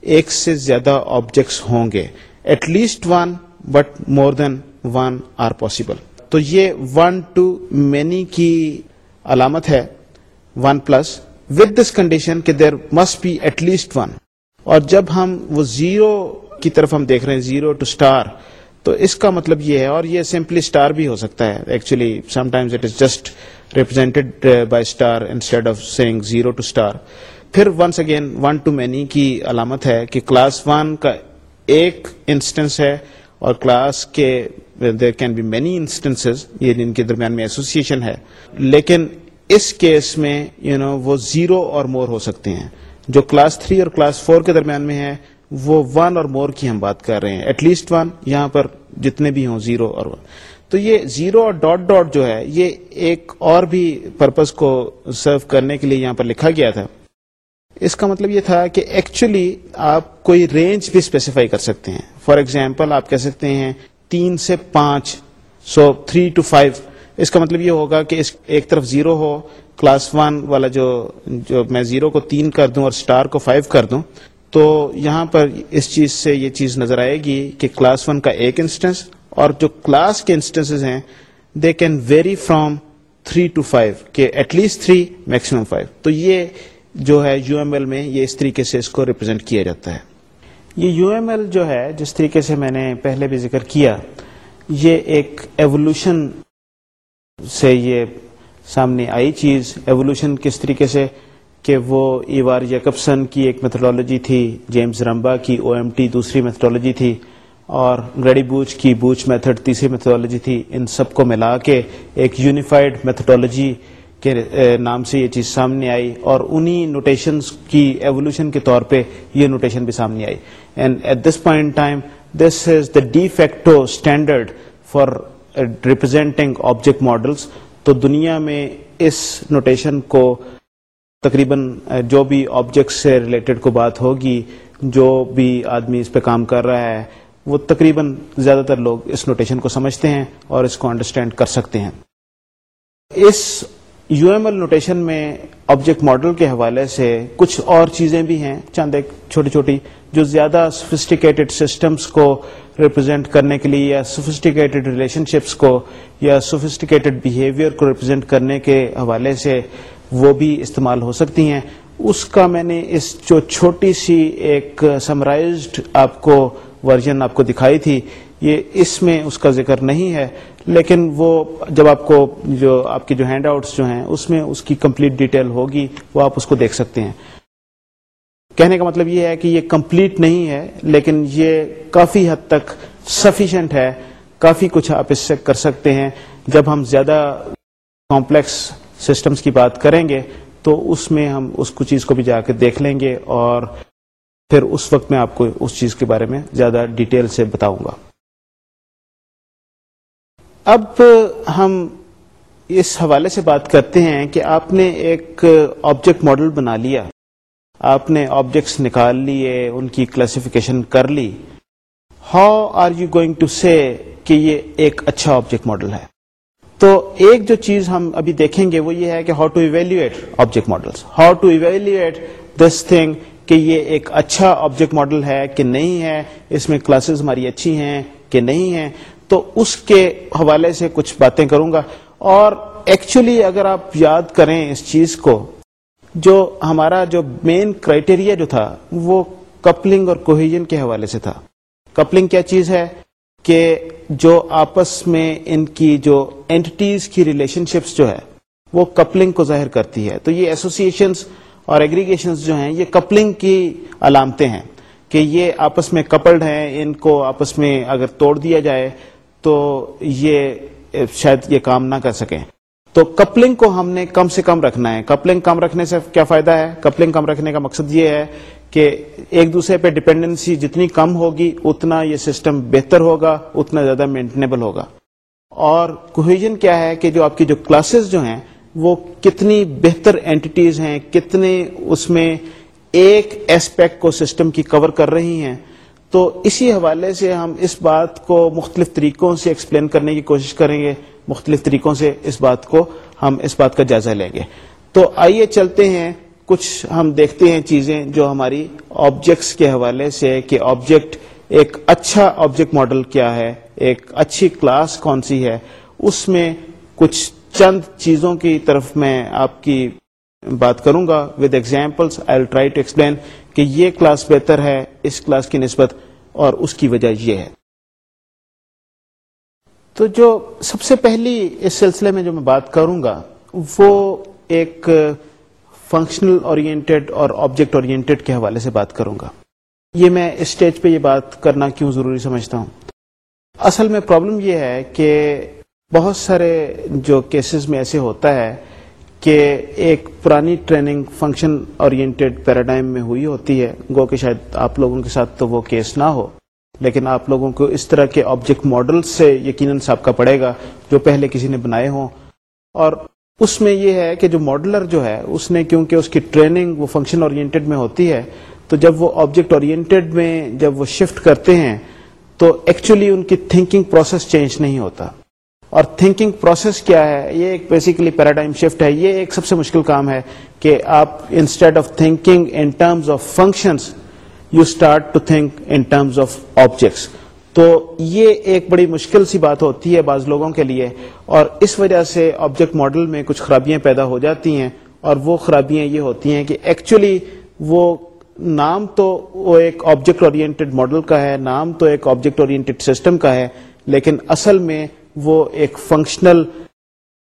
ایک سے زیادہ آبجیکٹس ہوں گے۔ At least one but more than one are possible تو یہ ون ٹو مینی کی علامت ہے، one plus. With this condition that there must be at least one اور جب ہم وہ زیرو کی طرف ہم دیکھ رہے ہیں، زیرو ٹو اسٹار تو اس کا مطلب یہ ہے، اور یہ سمپلی اسٹار بھی ہو سکتا ہے۔ Actually sometimes it is just represented by star instead of saying zero to star پھر once again one to many کی علامت ہے کہ کلاس ون کا ایک انسٹنس ہے اور کلاس کے there can be many instance یہ جن کے درمیان میں ایسوسیشن ہے لیکن اس کیس میں یو you نو know, وہ زیرو اور مور ہو سکتے ہیں جو کلاس تھری اور کلاس فور کے درمیان میں ہے وہ ون اور مور کی ہم بات کر رہے ہیں ایٹ لیسٹ ون یہاں پر جتنے بھی ہوں زیرو اور ون تو یہ زیرو اور ڈاٹ ڈاٹ جو ہے، یہ ایک اور بھی پرپز کو سرو کرنے کے لیے یہاں پر لکھا گیا تھا۔ اس کا مطلب یہ تھا کہ ایکچولی آپ کوئی رینج بھی اسپیسیفائی کر سکتے ہیں۔ فار ایگزامپل آپ کہہ سکتے ہیں تین سے پانچ سو تھری ٹو فائیو اس کا مطلب یہ ہوگا کہ اس ایک طرف زیرو ہو کلاس ون والا جو جو میں زیرو کو تین کر دوں اور اسٹار کو فائیو کر دوں، تو یہاں پر اس چیز سے یہ چیز نظر آئے گی کہ کلاس ون کا ایک انسٹنس اور جو کلاس کے انسٹنس ہیں they can vary from three to five کہ at least three maximum five تو یہ جو ہے یو ایم ایل میں یہ اس طریقے سے اس کو ریپرزینٹ کیا جاتا ہے۔ یہ یو ایم ایل جو ہے، جس طریقے سے میں نے پہلے بھی ذکر کیا، یہ ایک ایوولوشن سے یہ سامنے آئی چیز۔ ایوولوشن کس طریقے سے؟ کہ وہ ایوار یکپسن کی ایک میتھڈالوجی تھی، جیمز رمبا کی او ایم ٹی دوسری میتھڈالوجی تھی۔ اور گریڈی بوچ کی بوچ میتھڈ تیسری میتھڈالوجی تھی، ان سب کو ملا کے ایک یونیفائڈ میتھڈالوجی کے نام سے یہ چیز سامنے آئی اور انہی نوٹیشنز کی ایوولوشن کے طور پہ یہ نوٹیشن بھی سامنے آئی۔ And at this point time this is the de facto standard for representing object models تو دنیا میں اس نوٹیشن کو تقریباً جو بھی آبجیکٹ سے ریلیٹڈ کو بات ہوگی، جو بھی آدمی اس پہ کام کر رہا ہے وہ تقریباً زیادہ تر لوگ اس نوٹیشن کو سمجھتے ہیں اور اس کو انڈرسٹینڈ کر سکتے ہیں۔ اس یو ایم ایل نوٹیشن میں آبجیکٹ ماڈل کے حوالے سے کچھ اور چیزیں بھی ہیں، چند ایک چھوٹی چھوٹی، جو زیادہ سوفسٹیکیٹڈ سسٹمز کو ریپرزینٹ کرنے کے لیے یا سوفسٹیکیٹڈ ریلیشن شپس کو یا سوفسٹیکیٹڈ بیہیویئر کو ریپرزینٹ کرنے کے حوالے سے وہ بھی استعمال ہو سکتی ہیں۔ اس کا میں نے اس جو چھوٹی سی ایک سمرائزڈ آپ کو ورژن آپ کو دکھائی تھی، یہ اس میں اس کا ذکر نہیں ہے، لیکن وہ جب آپ کو جو آپ کی جو ہینڈ آؤٹس جو ہیں، اس میں اس کی کمپلیٹ ڈیٹیل ہوگی، وہ آپ اس کو دیکھ سکتے ہیں۔ کہنے کا مطلب یہ ہے کہ یہ کمپلیٹ نہیں ہے، لیکن یہ کافی حد تک سفیشینٹ ہے، کافی کچھ آپ اس سے کر سکتے ہیں۔ جب ہم زیادہ کمپلیکس سسٹمز کی بات کریں گے، تو اس میں ہم اس کو چیز کو بھی جا کے دیکھ لیں گے اور پھر اس وقت میں آپ کو اس چیز کے بارے میں زیادہ ڈیٹیل سے بتاؤں گا۔ اب ہم اس حوالے سے بات کرتے ہیں کہ آپ نے ایک آبجیکٹ ماڈل بنا لیا۔ آپ نے آبجیکٹس نکال لیے، ان کی کلاسیفیکیشن کر لی۔ How are you going to say کہ یہ ایک اچھا آبجیکٹ ماڈل ہے؟ تو ایک جو چیز ہم ابھی دیکھیں گے وہ یہ ہے کہ how to evaluate object model how to evaluate this thing کہ یہ ایک اچھا آبجیکٹ ماڈل ہے کہ نہیں ہے، اس میں کلاسز ہماری اچھی ہیں کہ نہیں ہیں، تو اس کے حوالے سے کچھ باتیں کروں گا۔ اور ایکچولی اگر آپ یاد کریں اس چیز کو، جو ہمارا جو مین کرائٹیریا جو تھا، وہ کپلنگ اور کوہیجن کے حوالے سے تھا۔ کپلنگ کیا چیز ہے؟ کہ جو آپس میں ان کی جو اینٹیز کی ریلیشن شپس جو ہے، وہ کپلنگ کو ظاہر کرتی ہے۔ تو یہ ایسوسیشنس اور ایگریگیشنز جو ہیں، یہ کپلنگ کی علامتیں ہیں کہ یہ آپس میں کپلڈ ہیں، ان کو آپس میں اگر توڑ دیا جائے تو یہ شاید یہ کام نہ کر سکیں۔ تو کپلنگ کو ہم نے کم سے کم رکھنا ہے۔ کپلنگ کم رکھنے سے کیا فائدہ ہے؟ کپلنگ کم رکھنے کا مقصد یہ ہے کہ ایک دوسرے پہ ڈپینڈنسی جتنی کم ہوگی، اتنا یہ سسٹم بہتر ہوگا، اتنا زیادہ مینٹنیبل ہوگا۔ اور کوہیجن کیا ہے کہ جو آپ کی جو کلاسز جو ہیں وہ کتنی بہتر اینٹیز ہیں، کتنے اس میں ایک ایسپیکٹ کو سسٹم کی کور کر رہی ہیں۔ تو اسی حوالے سے ہم اس بات کو مختلف طریقوں سے ایکسپلین کرنے کی کوشش کریں گے۔ مختلف طریقوں سے اس بات کو ہم اس بات کا جائزہ لیں گے۔ تو آئیے چلتے ہیں۔ کچھ ہم دیکھتے ہیں چیزیں جو ہماری آبجیکٹس کے حوالے سے کہ آبجیکٹ ایک اچھا آبجیکٹ ماڈل کیا ہے، ایک اچھی کلاس کون سی ہے، اس میں کچھ چند چیزوں کی طرف میں آپ کی بات کروں گا. With examples I try to explain کہ یہ کلاس بہتر ہے اس کلاس کی نسبت اور اس کی وجہ یہ ہے. تو جو سب سے پہلی اس سلسلے میں جو میں بات کروں گا، وہ ایک فنکشنل اورینٹیڈ اور آبجیکٹ اورینٹیڈ کے حوالے سے بات کروں گا. یہ میں اسٹیج پہ یہ بات کرنا کیوں ضروری سمجھتا ہوں؟ اصل میں پرابلم یہ ہے کہ بہت سارے جو کیسز میں ایسے ہوتا ہے کہ ایک پرانی ٹریننگ فنکشن اورینٹیڈ پیراڈائم میں ہوئی ہوتی ہے۔ گو کہ شاید آپ لوگوں کے ساتھ تو وہ کیس نہ ہو۔ لیکن آپ لوگوں کو اس طرح کے آبجیکٹ ماڈل سے یقیناً سابقہ پڑے گا جو پہلے کسی نے بنائے ہوں۔ اور اس میں یہ ہے کہ جو ماڈلر جو ہے، اس نے کیونکہ اس کی ٹریننگ وہ فنکشن اورینٹیڈ میں ہوتی ہے، تو جب وہ آبجیکٹ اورینٹیڈ میں جب وہ شفٹ کرتے ہیں، تو ایکچولی ان کی تھنکنگ پروسیس چینج نہیں ہوتا۔ اور تھنکنگ پروسیس کیا ہے؟ یہ ایک بیسیکلی پیراڈائم شفٹ ہے۔ یہ ایک سب سے مشکل کام ہے کہ آپ instead of thinking in terms of functions you start to think in terms of objects تو یہ ایک بڑی مشکل سی بات ہوتی ہے بعض لوگوں کے لیے، اور اس وجہ سے آبجیکٹ ماڈل میں کچھ خرابیاں پیدا ہو جاتی ہیں، اور وہ خرابیاں یہ ہوتی ہیں کہ ایکچولی وہ نام تو وہ ایک آبجیکٹ اورینٹیڈ ماڈل کا ہے، نام تو ایک آبجیکٹ اورینٹیڈ سسٹم کا ہے، لیکن اصل میں وہ ایک فنکشنل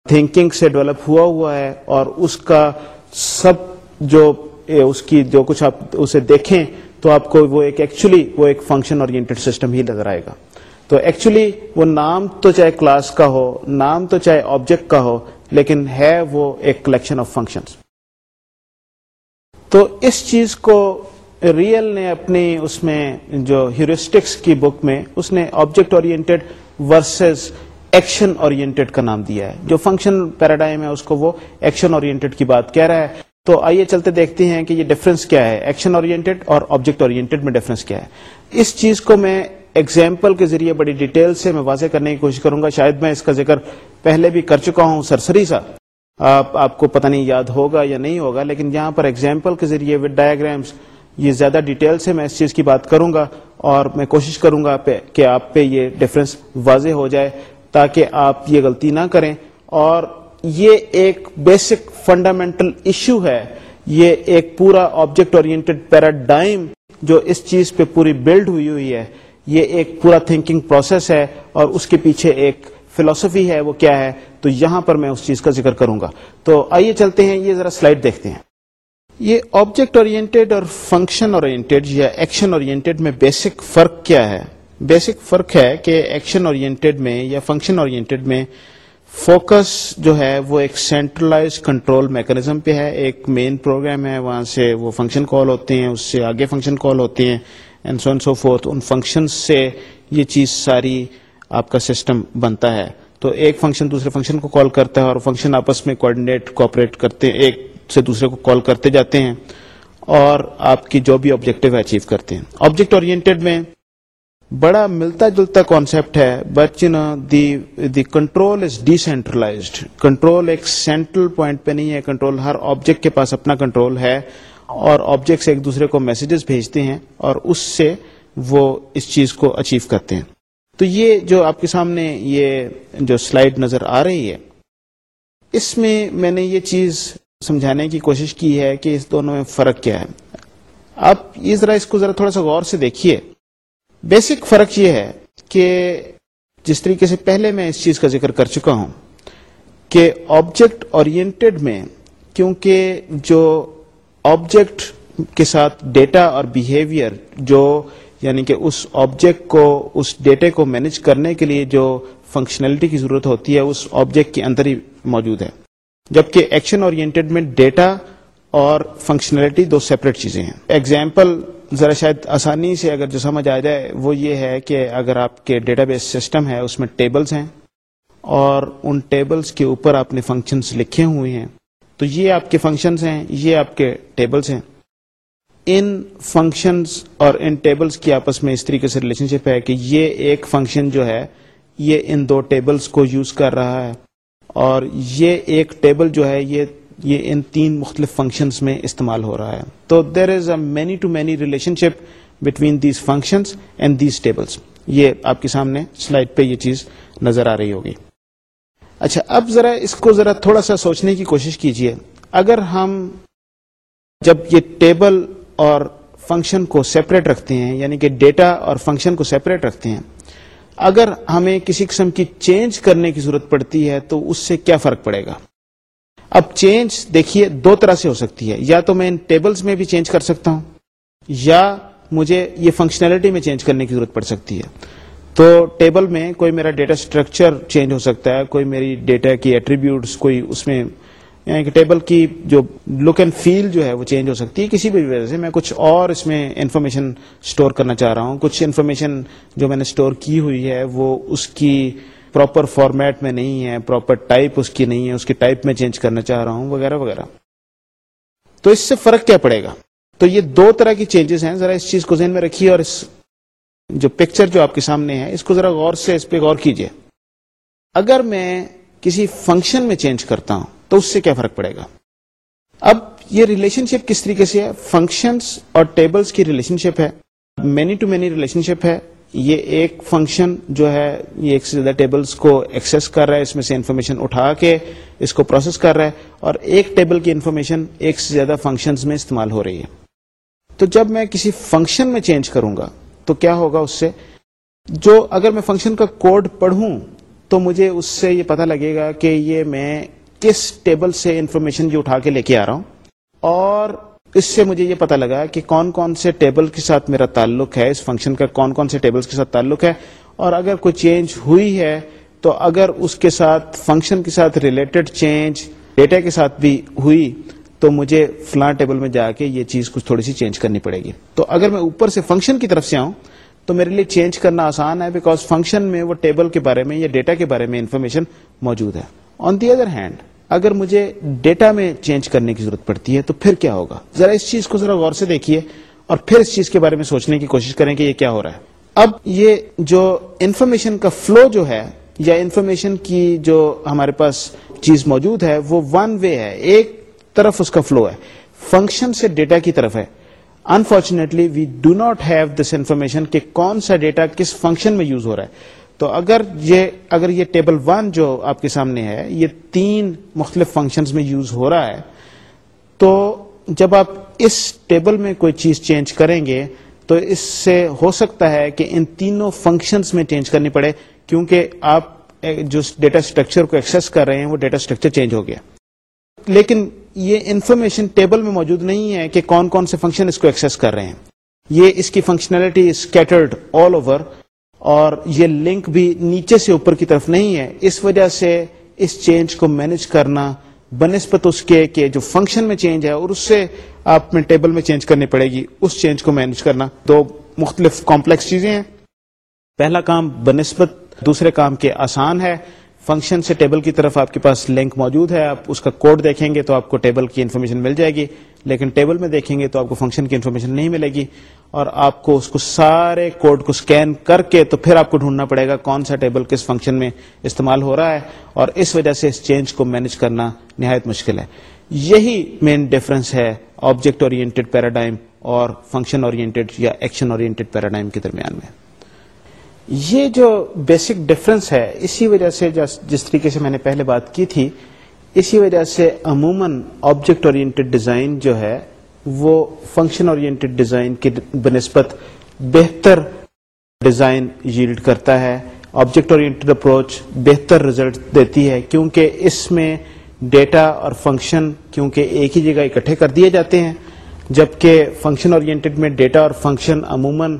تھنکنگ سے ڈیولپ ہوا ہوا ہے اور اس کا سب جو اس کی جو کچھ آپ اسے دیکھیں تو آپ کو وہ ایک ایکچولی وہ ایک فنکشن اورینٹیڈ سسٹم ہی نظر آئے گا۔ تو ایکچولی وہ نام تو چاہے کلاس کا ہو، نام تو چاہے آبجیکٹ کا ہو، لیکن ہے وہ ایک کلیکشن آف فنکشن تو اس چیز کو ریئل نے اپنی اس میں جو ہیورسٹکس کی بک میں اس نے object oriented versus action oriented کا نام دیا ہے۔ جو فنکشن پیراڈائم ہے، اس کو وہ ایکشن اورینٹیڈ کی بات کہہ رہا ہے۔ تو آئیے چلتے دیکھتے ہیں کہ یہ ڈفرنس کیا ہے۔ ایکشن اورینٹیڈ اور آبجیکٹ اورینٹیڈ میں ڈفرنس کیا ہے۔ اس چیز کو میں ایگزامپل کے ذریعے بڑی ڈیٹیل سے میں واضح کرنے کی کوشش کروں گا۔ شاید میں اس کا ذکر پہلے بھی کر چکا ہوں۔ سرسری سا۔ آپ آپ کو پتہ نہیں یاد ہوگا یا نہیں ہوگا، لیکن یہاں پر ایگزامپل کے ذریعے وتھ ڈایاگرامس یہ زیادہ ڈیٹیل سے میں اس چیز کی بات کروں گا اور میں کوشش کروں گا کہ آپ پہ یہ ڈفرنس واضح ہو جائے۔ تاکہ آپ یہ غلطی نہ کریں۔ اور یہ ایک بیسک فنڈامنٹل ایشو ہے۔ یہ ایک پورا آبجیکٹ اورینٹیڈ پیراڈائم جو اس چیز پہ پوری بلڈ ہوئی ہوئی ہے۔ یہ ایک پورا تھنکنگ پروسیس ہے اور اس کے پیچھے ایک فلسفی ہے۔ وہ کیا ہے؟ تو یہاں پر میں اس چیز کا ذکر کروں گا۔ تو آئیے چلتے ہیں۔ یہ ذرا سلائڈ دیکھتے ہیں۔ یہ آبجیکٹ اورینٹیڈ اور فنکشن اورینٹیڈ یا ایکشن اورینٹیڈ میں بیسک فرق کیا ہے؟ بیسک فرق ہے کہ ایکشن اورینٹیڈ میں یا فنکشن اورینٹیڈ میں فوکس جو ہے وہ ایک سینٹرلائز کنٹرول میکنزم پہ ہے، ایک مین پروگرام ہے، وہاں سے وہ فنکشن کال ہوتے ہیں، اس سے آگے فنکشن کال ہوتے ہیں and so so forth in function سے یہ چیز ساری آپ کا سسٹم بنتا ہے۔ تو ایک فنکشن دوسرے فنکشن کو کال کرتا ہے اور فنکشن آپس میں کوآڈینیٹ کوپریٹ کرتے ہیں ایک سے دوسرے کو کال کرتے جاتے ہیں اور آپ کی جو بھی آبجیکٹو ہے اچیو کرتے ہیں۔ آبجیکٹ اورینٹیڈ میں بڑا ملتا جلتا کانسیپٹ ہے but you know the the control is decentralized control ایک سینٹرل پوائنٹ پہ نہیں ہے کنٹرول ہر آبجیکٹ کے پاس اپنا کنٹرول ہے، اور آبجیکٹس ایک دوسرے کو میسجز بھیجتے ہیں، اور اس سے وہ اس چیز کو اچیو کرتے ہیں۔ تو یہ جو آپ کے سامنے یہ جو سلائڈ نظر آ رہی ہے، اس میں میں نے یہ چیز سمجھانے کی کوشش کی ہے کہ اس دونوں میں فرق کیا ہے۔ آپ یہ ذرا اس کو ذرا تھوڑا سا غور سے دیکھیے۔ بیسک فرق یہ ہے کہ جس طریقے سے پہلے میں اس چیز کا ذکر کر چکا ہوں کہ آبجیکٹ اورینٹیڈ میں کیونکہ جو آبجیکٹ کے ساتھ ڈیٹا اور بیہیویئر جو یعنی کہ اس آبجیکٹ کو اس ڈیٹے کو مینج کرنے کے لیے جو فنکشنلٹی کی ضرورت ہوتی ہے اس آبجیکٹ کے اندر ہی موجود ہے جبکہ ایکشن اورینٹیڈ میں ڈیٹا اور فنکشنلٹی دو سیپریٹ چیزیں ہیں. ایگزامپل ذرا شاید آسانی سے اگر جو سمجھ آ جائے وہ یہ ہے کہ اگر آپ کے ڈیٹا بیس سسٹم ہے، اس میں ٹیبلز ہیں اور ان ٹیبلز کے اوپر آپ نے فنکشنز لکھے ہوئے ہیں، تو یہ آپ کے فنکشنز ہیں، یہ آپ کے ٹیبلز ہیں۔ ان فنکشنز اور ان ٹیبلز کی آپس میں اس طریقے سے ریلیشن شپ ہے کہ یہ ایک فنکشن جو ہے، یہ ان دو ٹیبلز کو یوز کر رہا ہے اور یہ ایک ٹیبل جو ہے، یہ یہ ان تین مختلف فنکشنز میں استعمال ہو رہا ہے۔ تو there is a many to many relationship between these functions and these tables یہ آپ کے سامنے سلائڈ پہ یہ چیز نظر آ رہی ہوگی۔ اچھا اب ذرا اس کو ذرا تھوڑا سا سوچنے کی کوشش کیجیے۔ اگر ہم جب یہ ٹیبل اور فنکشن کو سیپریٹ رکھتے ہیں یعنی کہ ڈیٹا اور فنکشن کو سیپریٹ رکھتے ہیں، اگر ہمیں کسی قسم کی چینج کرنے کی ضرورت پڑتی ہے، تو اس سے کیا فرق پڑے گا؟ اب چینج دیکھیے دو طرح سے ہو سکتی ہے۔ یا تو میں ان ٹیبلز میں بھی چینج کر سکتا ہوں، یا مجھے یہ فنکشنلٹی میں چینج کرنے کی ضرورت پڑ سکتی ہے۔ تو ٹیبل میں کوئی میرا ڈیٹا اسٹرکچر چینج ہو سکتا ہے، کوئی میری ڈیٹا کی ایٹریبیوٹس کوئی اس میں یعنی کہ ٹیبل کی جو لک اینڈ فیل جو ہے وہ چینج ہو سکتی ہے کسی بھی وجہ سے۔ میں کچھ اور اس میں انفارمیشن اسٹور کرنا چاہ رہا ہوں۔ کچھ انفارمیشن جو میں نے اسٹور کی ہوئی ہے، وہ اس کی پراپر فارمیٹ میں نہیں ہے پراپر ٹائپ اس کی نہیں ہے، اس کی ٹائپ میں چینج کرنا چاہ رہا ہوں، وغیرہ وغیرہ۔ تو اس سے فرق کیا پڑے گا؟ تو یہ دو طرح کی چینجز ہیں، ذرا اس چیز کو ذہن میں رکھیے اور اس جو پکچر جو آپ کے سامنے ہے، اس کو ذرا غور سے اس پہ غور کیجیے۔ اگر میں کسی فنکشن میں چینج کرتا ہوں، تو اس سے کیا فرق پڑے گا؟ اب یہ ریلیشن شپ کس طریقے سے ہے؟ فنکشنس اور ٹیبلز کی ریلیشن شپ ہے۔ Many to many relationship ہے۔ یہ ایک فنکشن جو ہے، یہ ایک سے زیادہ ٹیبلز کو ایکسس کر رہا ہے، اس میں سے انفارمیشن اٹھا کے اس کو پروسیس کر رہا ہے اور ایک ٹیبل کی انفارمیشن ایک سے زیادہ فنکشنز میں استعمال ہو رہی ہے۔ تو جب میں کسی فنکشن میں چینج کروں گا، تو کیا ہوگا اس سے؟ جو اگر میں فنکشن کا کوڈ پڑھوں، تو مجھے اس سے یہ پتہ لگے گا کہ یہ میں کس ٹیبل سے انفارمیشن جو اٹھا کے لے کے آ رہا ہوں اور اس سے مجھے یہ پتا لگا کہ کون کون سے ٹیبل کے ساتھ میرا تعلق ہے اس فنکشن کا، کون کون سے ٹیبل کے ساتھ تعلق ہے، اور اگر کوئی چینج ہوئی ہے تو اگر اس کے ساتھ فنکشن کے ساتھ ریلیٹڈ چینج ڈیٹا کے ساتھ بھی ہوئی تو مجھے فلاں ٹیبل میں جا کے یہ چیز کچھ تھوڑی سی چینج کرنی پڑے گی۔ تو اگر میں اوپر سے فنکشن کی طرف سے آؤں تو میرے لیے چینج کرنا آسان ہے بیکاز فنکشن میں وہ ٹیبل کے بارے میں یا ڈیٹا کے بارے میں انفارمیشن موجود ہے۔ آن دی ادر ہینڈ اگر مجھے ڈیٹا میں چینج کرنے کی ضرورت پڑتی ہے تو پھر کیا ہوگا؟ ذرا اس چیز کو ذرا غور سے دیکھیے اور پھر اس چیز کے بارے میں سوچنے کی کوشش کریں کہ یہ کیا ہو رہا ہے۔ اب یہ جو انفارمیشن کا فلو جو ہے یا انفارمیشن کی جو ہمارے پاس چیز موجود ہے، وہ ون وے ہے، ایک طرف اس کا فلو ہے۔ فنکشن سے ڈیٹا کی طرف ہے۔ Unfortunately we do not have this information کہ کون سا ڈیٹا کس فنکشن میں یوز ہو رہا ہے۔ تو اگر یہ اگر یہ ٹیبل ون جو آپ کے سامنے ہے، یہ تین مختلف فنکشنز میں یوز ہو رہا ہے، تو جب آپ اس ٹیبل میں کوئی چیز چینج کریں گے، تو اس سے ہو سکتا ہے کہ ان تینوں فنکشنز میں چینج کرنی پڑے، کیونکہ آپ جو ڈیٹا اسٹرکچر کو ایکسس کر رہے ہیں، وہ ڈیٹا اسٹرکچر چینج ہو گیا۔ لیکن یہ انفارمیشن ٹیبل میں موجود نہیں ہے کہ کون کون سے فنکشن اس کو ایکسس کر رہے ہیں۔ یہ اس کی فنکشنلٹی اسکیٹرڈ آل اوور اور یہ لنک بھی نیچے سے اوپر کی طرف نہیں ہے۔ اس وجہ سے اس چینج کو مینج کرنا بنسپت اس کے کہ جو فنکشن میں چینج ہے اور اس سے آپ میں ٹیبل میں چینج کرنی پڑے گی، اس چینج کو مینج کرنا۔ دو مختلف کمپلیکس چیزیں ہیں۔ پہلا کام بنسبت دوسرے کام کے آسان ہے۔ فنکشن سے ٹیبل کی طرف آپ کے پاس لنک موجود ہے، آپ اس کا کوڈ دیکھیں گے تو آپ کو ٹیبل کی انفارمیشن مل جائے گی۔ لیکن ٹیبل میں دیکھیں گے تو آپ کو فنکشن کی انفارمیشن نہیں ملے گی۔ اور آپ کو اس کو سارے کوڈ کو اسکین کر کے تو پھر آپ کو ڈھونڈنا پڑے گا کون سا ٹیبل کس فنکشن میں استعمال ہو رہا ہے۔ اور اس وجہ سے اس چینج کو مینج کرنا نہایت مشکل ہے۔ یہی مین ڈفرنس ہے آبجیکٹ اورینٹیڈ پیراڈائم اور فنکشن اورینٹیڈ یا ایکشن اورینٹیڈ پیراڈائم کے درمیان میں۔ یہ جو بیسک ڈفرنس ہے، اسی وجہ سے جس طریقے سے میں نے پہلے بات کی تھی، اسی وجہ سے عموماً آبجیکٹ اورینٹیڈ ڈیزائن جو ہے، وہ فنکشن اورینٹیڈ ڈیزائن کی بنسبت بہتر ڈیزائن ییلڈ کرتا ہے۔ آبجیکٹ اورینٹیڈ اپروچ بہتر ریزلٹ دیتی ہے، کیونکہ اس میں ڈیٹا اور فنکشن کیونکہ ایک ہی جگہ اکٹھے کر دیے جاتے ہیں، جبکہ فنکشن اورینٹیڈ میں ڈیٹا اور فنکشن عموماً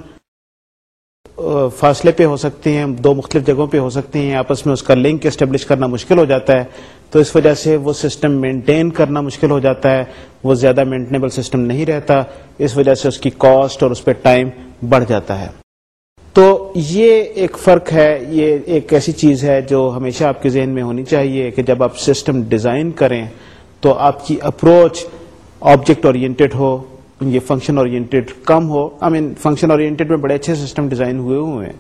فاصلے پہ ہو سکتے ہیں، دو مختلف جگہوں پہ ہو سکتے ہیں، آپس میں اس کا لنک اسٹیبلش کرنا مشکل ہو جاتا ہے۔ تو اس وجہ سے وہ سسٹم مینٹین کرنا مشکل ہو جاتا ہے۔ وہ زیادہ مینٹنیبل سسٹم نہیں رہتا۔ اس وجہ سے اس کی کاسٹ اور اس پہ ٹائم بڑھ جاتا ہے۔ تو یہ ایک فرق ہے، یہ ایک ایسی چیز ہے جو ہمیشہ آپ کے ذہن میں ہونی چاہیے کہ جب آپ سسٹم ڈیزائن کریں تو آپ کی اپروچ آبجیکٹ اورینٹیڈ ہو۔ یہ فنکشن اورینٹیڈ کم ہو. آئی مین فنکشن اورینٹیڈ میں بڑے اچھے سسٹم ڈیزائن ہوئے ہوئے ہیں.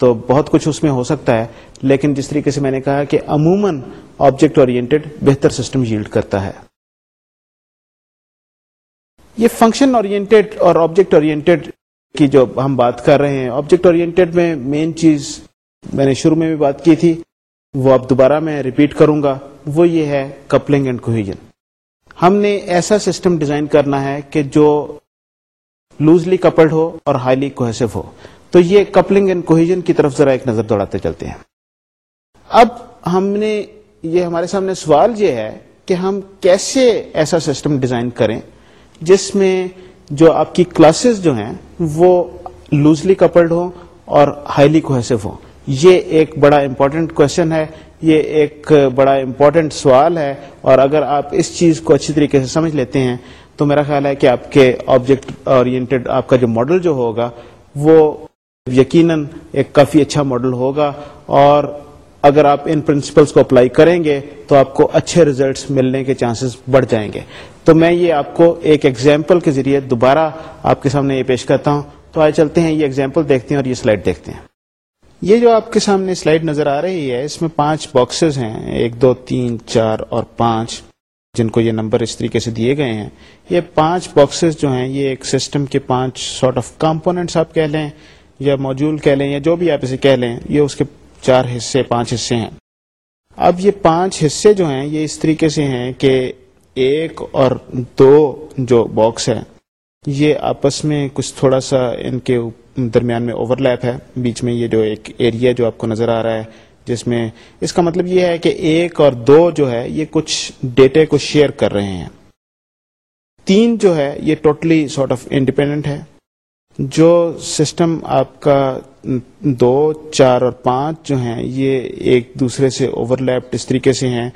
تو بہت کچھ اس میں ہو سکتا ہے. لیکن جس طریقے سے میں نے کہا کہ عموماً آبجیکٹ اورینٹیڈ بہتر سسٹم ییلڈ کرتا ہے. یہ فنکشن اورینٹیڈ اور آبجیکٹ اورینٹیڈ کی جو ہم بات کر رہے ہیں آبجیکٹ اورینٹیڈ میں مین چیز میں نے شروع میں بھی بات کی تھی، وہ اب دوبارہ میں ریپیٹ کروں گا. وہ یہ ہے کپلنگ اینڈ کوہیجن ہم نے ایسا سسٹم ڈیزائن کرنا ہے کہ جو لوزلی کپلڈ ہو اور ہائیلی کوہیسو ہو۔ تو یہ کپلنگ اینڈ کوہیجن کی طرف ذرا ایک نظر دوڑاتے چلتے ہیں۔ اب ہم نے یہ ہمارے سامنے سوال یہ ہے کہ ہم کیسے ایسا سسٹم ڈیزائن کریں جس میں جو آپ کی کلاسز جو ہیں وہ لوزلی کپلڈ ہو اور ہائیلی کوہیسو ہو یہ ایک بڑا امپورٹنٹ کوشچن ہے۔ یہ ایک بڑا امپورٹنٹ سوال ہے اور اگر آپ اس چیز کو اچھی طریقے سے سمجھ لیتے ہیں، تو میرا خیال ہے کہ آپ کے آبجیکٹ اورینٹیڈ آپ کا جو ماڈل جو ہوگا، وہ یقیناً ایک کافی اچھا ماڈل ہوگا اور اگر آپ ان پرنسپلس کو اپلائی کریں گے، تو آپ کو اچھے ریزلٹس ملنے کے چانسز بڑھ جائیں گے۔ تو میں یہ آپ کو ایک ایگزامپل کے ذریعے دوبارہ آپ کے سامنے یہ پیش کرتا ہوں۔ تو آئے چلتے ہیں، یہ ایگزامپل دیکھتے ہیں اور یہ سلائڈ دیکھتے ہیں۔ یہ جو آپ کے سامنے سلائڈ نظر آ رہی ہے، اس میں پانچ باکسز ہیں، ایک، دو، تین، چار اور پانچ، جن کو یہ نمبر اس طریقے سے دیے گئے ہیں۔ یہ پانچ باکسز جو ہیں، یہ ایک سسٹم کے پانچ سارٹ آف کمپونیٹس آپ کہہ لیں یا موجول کہہ لیں یا جو بھی آپ اسے کہہ لیں، یہ اس کے چار حصے، پانچ حصے ہیں۔ اب یہ پانچ حصے جو ہیں، یہ اس طریقے سے ہیں کہ ایک اور دو جو باکس ہے یہ آپس میں کچھ تھوڑا سا ان کے درمیان میں اوور لیپ ہے۔ بیچ میں یہ جو ایک ایریا جو آپ کو نظر آ رہا ہے، جس میں اس کا مطلب یہ ہے کہ ایک اور دو جو ہے، یہ کچھ ڈیٹے کو شیئر کر رہے ہیں۔ تین جو ہے، یہ ٹوٹلی سارٹ آف انڈیپینڈنٹ ہے۔ جو سسٹم آپ کا دو، چار اور پانچ جو ہیں، یہ ایک دوسرے سے اوور لیپ اس طریقے سے ہیں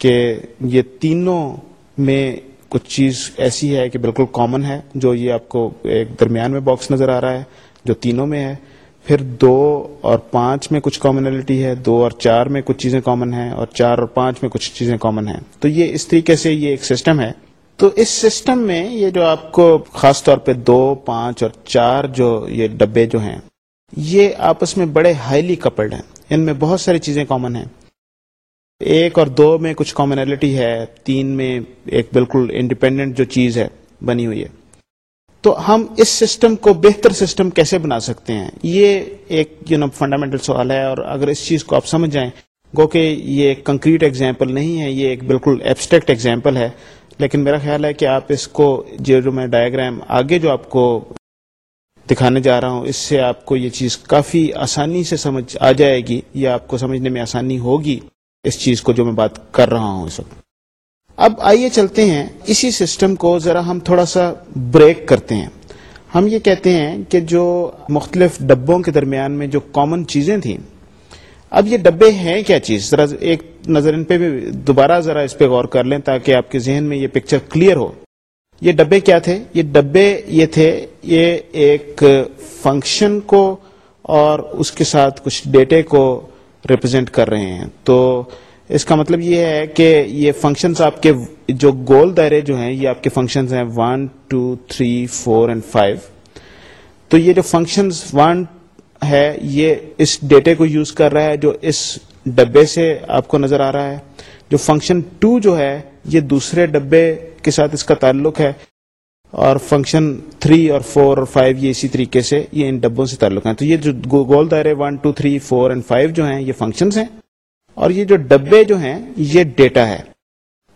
کہ یہ تینوں میں کچھ چیز ایسی ہے کہ بالکل کامن ہے جو یہ آپ کو ایک درمیان میں باکس نظر آ رہا ہے، جو تینوں میں ہے۔ پھر دو اور پانچ میں کچھ کامنلٹی ہے، دو اور چار میں کچھ چیزیں کامن ہیں اور چار اور پانچ میں کچھ چیزیں کامن ہیں۔ تو یہ اس طریقے سے یہ ایک سسٹم ہے۔ تو اس سسٹم میں یہ جو آپ کو خاص طور پہ دو، پانچ اور چار جو یہ ڈبے جو ہیں، یہ آپس میں بڑے ہائیلی کپلڈ ہیں۔ ان میں بہت ساری چیزیں کامن ہیں۔ ایک اور دو میں کچھ کامنلٹی ہے، تین میں ایک بالکل انڈیپینڈنٹ جو چیز ہے، بنی ہوئی ہے۔ تو ہم اس سسٹم کو بہتر سسٹم کیسے بنا سکتے ہیں؟ یہ ایک یو نو فنڈامنٹل سوال ہے، اور اگر اس چیز کو آپ سمجھ جائیں، گو کہ یہ ایک کنکریٹ ایگزامپل نہیں ہے، یہ ایک بالکل ایبسٹریکٹ ایگزامپل ہے۔ لیکن میرا خیال ہے کہ آپ اس کو جو میں ڈائگرام آگے جو آپ کو دکھانے جا رہا ہوں، اس سے آپ کو یہ چیز کافی آسانی سے سمجھ آ جائے گی، یا آپ کو سمجھنے میں آسانی ہوگی۔ اس چیز کو جو میں بات کر رہا ہوں اس وقت۔ اب آئیے چلتے ہیں۔ اسی سسٹم کو ذرا ہم تھوڑا سا بریک کرتے ہیں۔ ہم یہ کہتے ہیں کہ جو مختلف ڈبوں کے درمیان میں جو کامن چیزیں تھیں۔ اب یہ ڈبے ہیں کیا چیز؟ ذرا ایک نظر ان پہ بھی دوبارہ ذرا اس پہ غور کر لیں تاکہ آپ کے ذہن میں یہ پکچر کلیئر ہو۔ یہ ڈبے کیا تھے؟ یہ ڈبے یہ تھے، یہ ایک فنکشن کو اور اس کے ساتھ کچھ ڈیٹے کو ریپرزینٹ کر رہے ہیں۔ تو اس کا مطلب یہ ہے کہ یہ فنکشنز آپ کے جو گول دائرے جو ہیں، یہ آپ کے فنکشنز ہیں one two three four and five تو یہ جو فنکشنز ون ہے، یہ اس ڈیٹے کو یوز کر رہا ہے جو اس ڈبے سے آپ کو نظر آ رہا ہے۔ جو فنکشن ٹو جو ہے، یہ دوسرے ڈبے کے ساتھ اس کا تعلق ہے۔ اور فنکشن تھری اور فور اور فائیو یہ اسی طریقے سے یہ ان ڈبوں سے تعلق ہیں۔ تو یہ جو گول دائرے one two three four and five جو ہیں، یہ فنکشنز ہیں۔ اور یہ جو ڈبے جو ہیں، یہ ڈیٹا ہے۔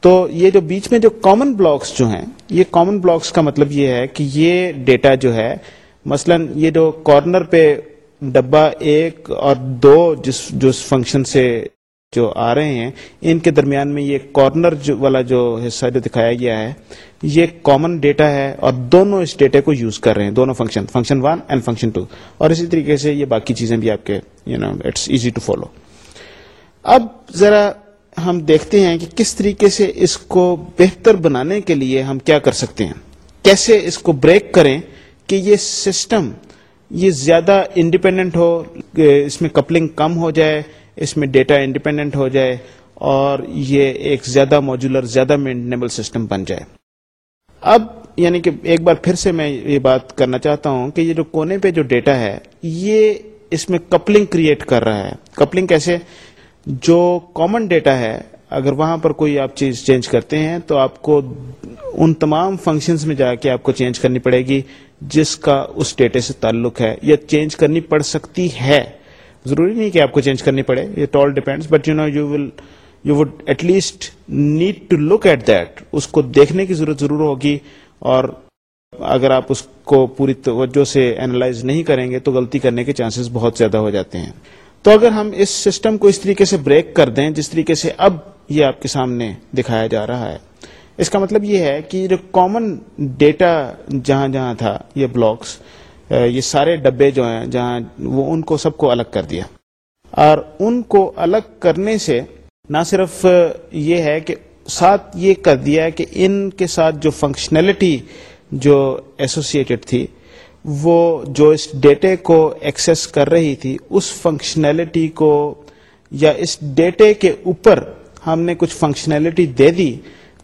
تو یہ جو بیچ میں جو کامن بلاکس جو ہیں، یہ کامن بلاکس کا مطلب یہ ہے کہ یہ ڈیٹا جو ہے، مثلا یہ جو کارنر پہ ڈبا ایک اور دو جس جو فنکشن سے جو آ رہے ہیں، ان کے درمیان میں یہ کارنر جو والا جو حصہ جو دکھایا گیا ہے، یہ کامن ڈیٹا ہے اور دونوں اس ڈیٹا کو یوز کر رہے ہیں، دونوں function function one and function two اور اسی طریقے سے یہ باقی چیزیں بھی آپ کے you know it's easy to follow اب ذرا ہم دیکھتے ہیں کہ کس طریقے سے اس کو بہتر بنانے کے لیے ہم کیا کر سکتے ہیں۔ کیسے اس کو بریک کریں کہ یہ سسٹم یہ زیادہ انڈیپینڈنٹ ہو، اس میں کپلنگ کم ہو جائے اس میں ڈیٹا انڈیپینڈنٹ ہو جائے اور یہ ایک زیادہ موجولر زیادہ مینٹنیبل سسٹم بن جائے۔ اب یعنی کہ ایک بار پھر سے میں یہ بات کرنا چاہتا ہوں کہ یہ جو کونے پہ جو ڈیٹا ہے، یہ اس میں کپلنگ کریٹ کر رہا ہے۔ کپلنگ کیسے؟ جو کامن ڈیٹا ہے، اگر وہاں پر کوئی آپ چیز چینج کرتے ہیں تو آپ کو ان تمام فنکشنز میں جا کے آپ کو چینج کرنی پڑے گی، جس کا اس ڈیٹے سے تعلق ہے یا چینج کرنی پڑ سکتی ہے۔ ضروری نہیں کہ آپ کو چینج کرنی پڑے یہ all depends but you know you will you would at least need to look at that اس کو دیکھنے کی ضرورت ضرور ہوگی، اور اگر آپ اس کو پوری توجہ سے اینالائز نہیں کریں گے تو غلطی کرنے کے چانسز بہت زیادہ ہو جاتے ہیں۔ تو اگر ہم اس سسٹم کو اس طریقے سے بریک کر دیں، جس طریقے سے اب یہ آپ کے سامنے دکھایا جا رہا ہے، اس کا مطلب یہ ہے کہ جو کامن ڈیٹا جہاں جہاں تھا، یہ بلاکس یہ سارے ڈبے جو ہیں، جہاں وہ ان کو سب کو الگ کر دیا۔ اور ان کو الگ کرنے سے نہ صرف یہ ہے کہ ساتھ یہ کر دیا کہ ان کے ساتھ جو فنکشنلٹی جو ایسوسیٹڈ تھی، وہ جو اس ڈیٹے کو ایکسس کر رہی تھی، اس فنکشنلٹی کو یا اس ڈیٹے کے اوپر ہم نے کچھ فنکشنلٹی دے دی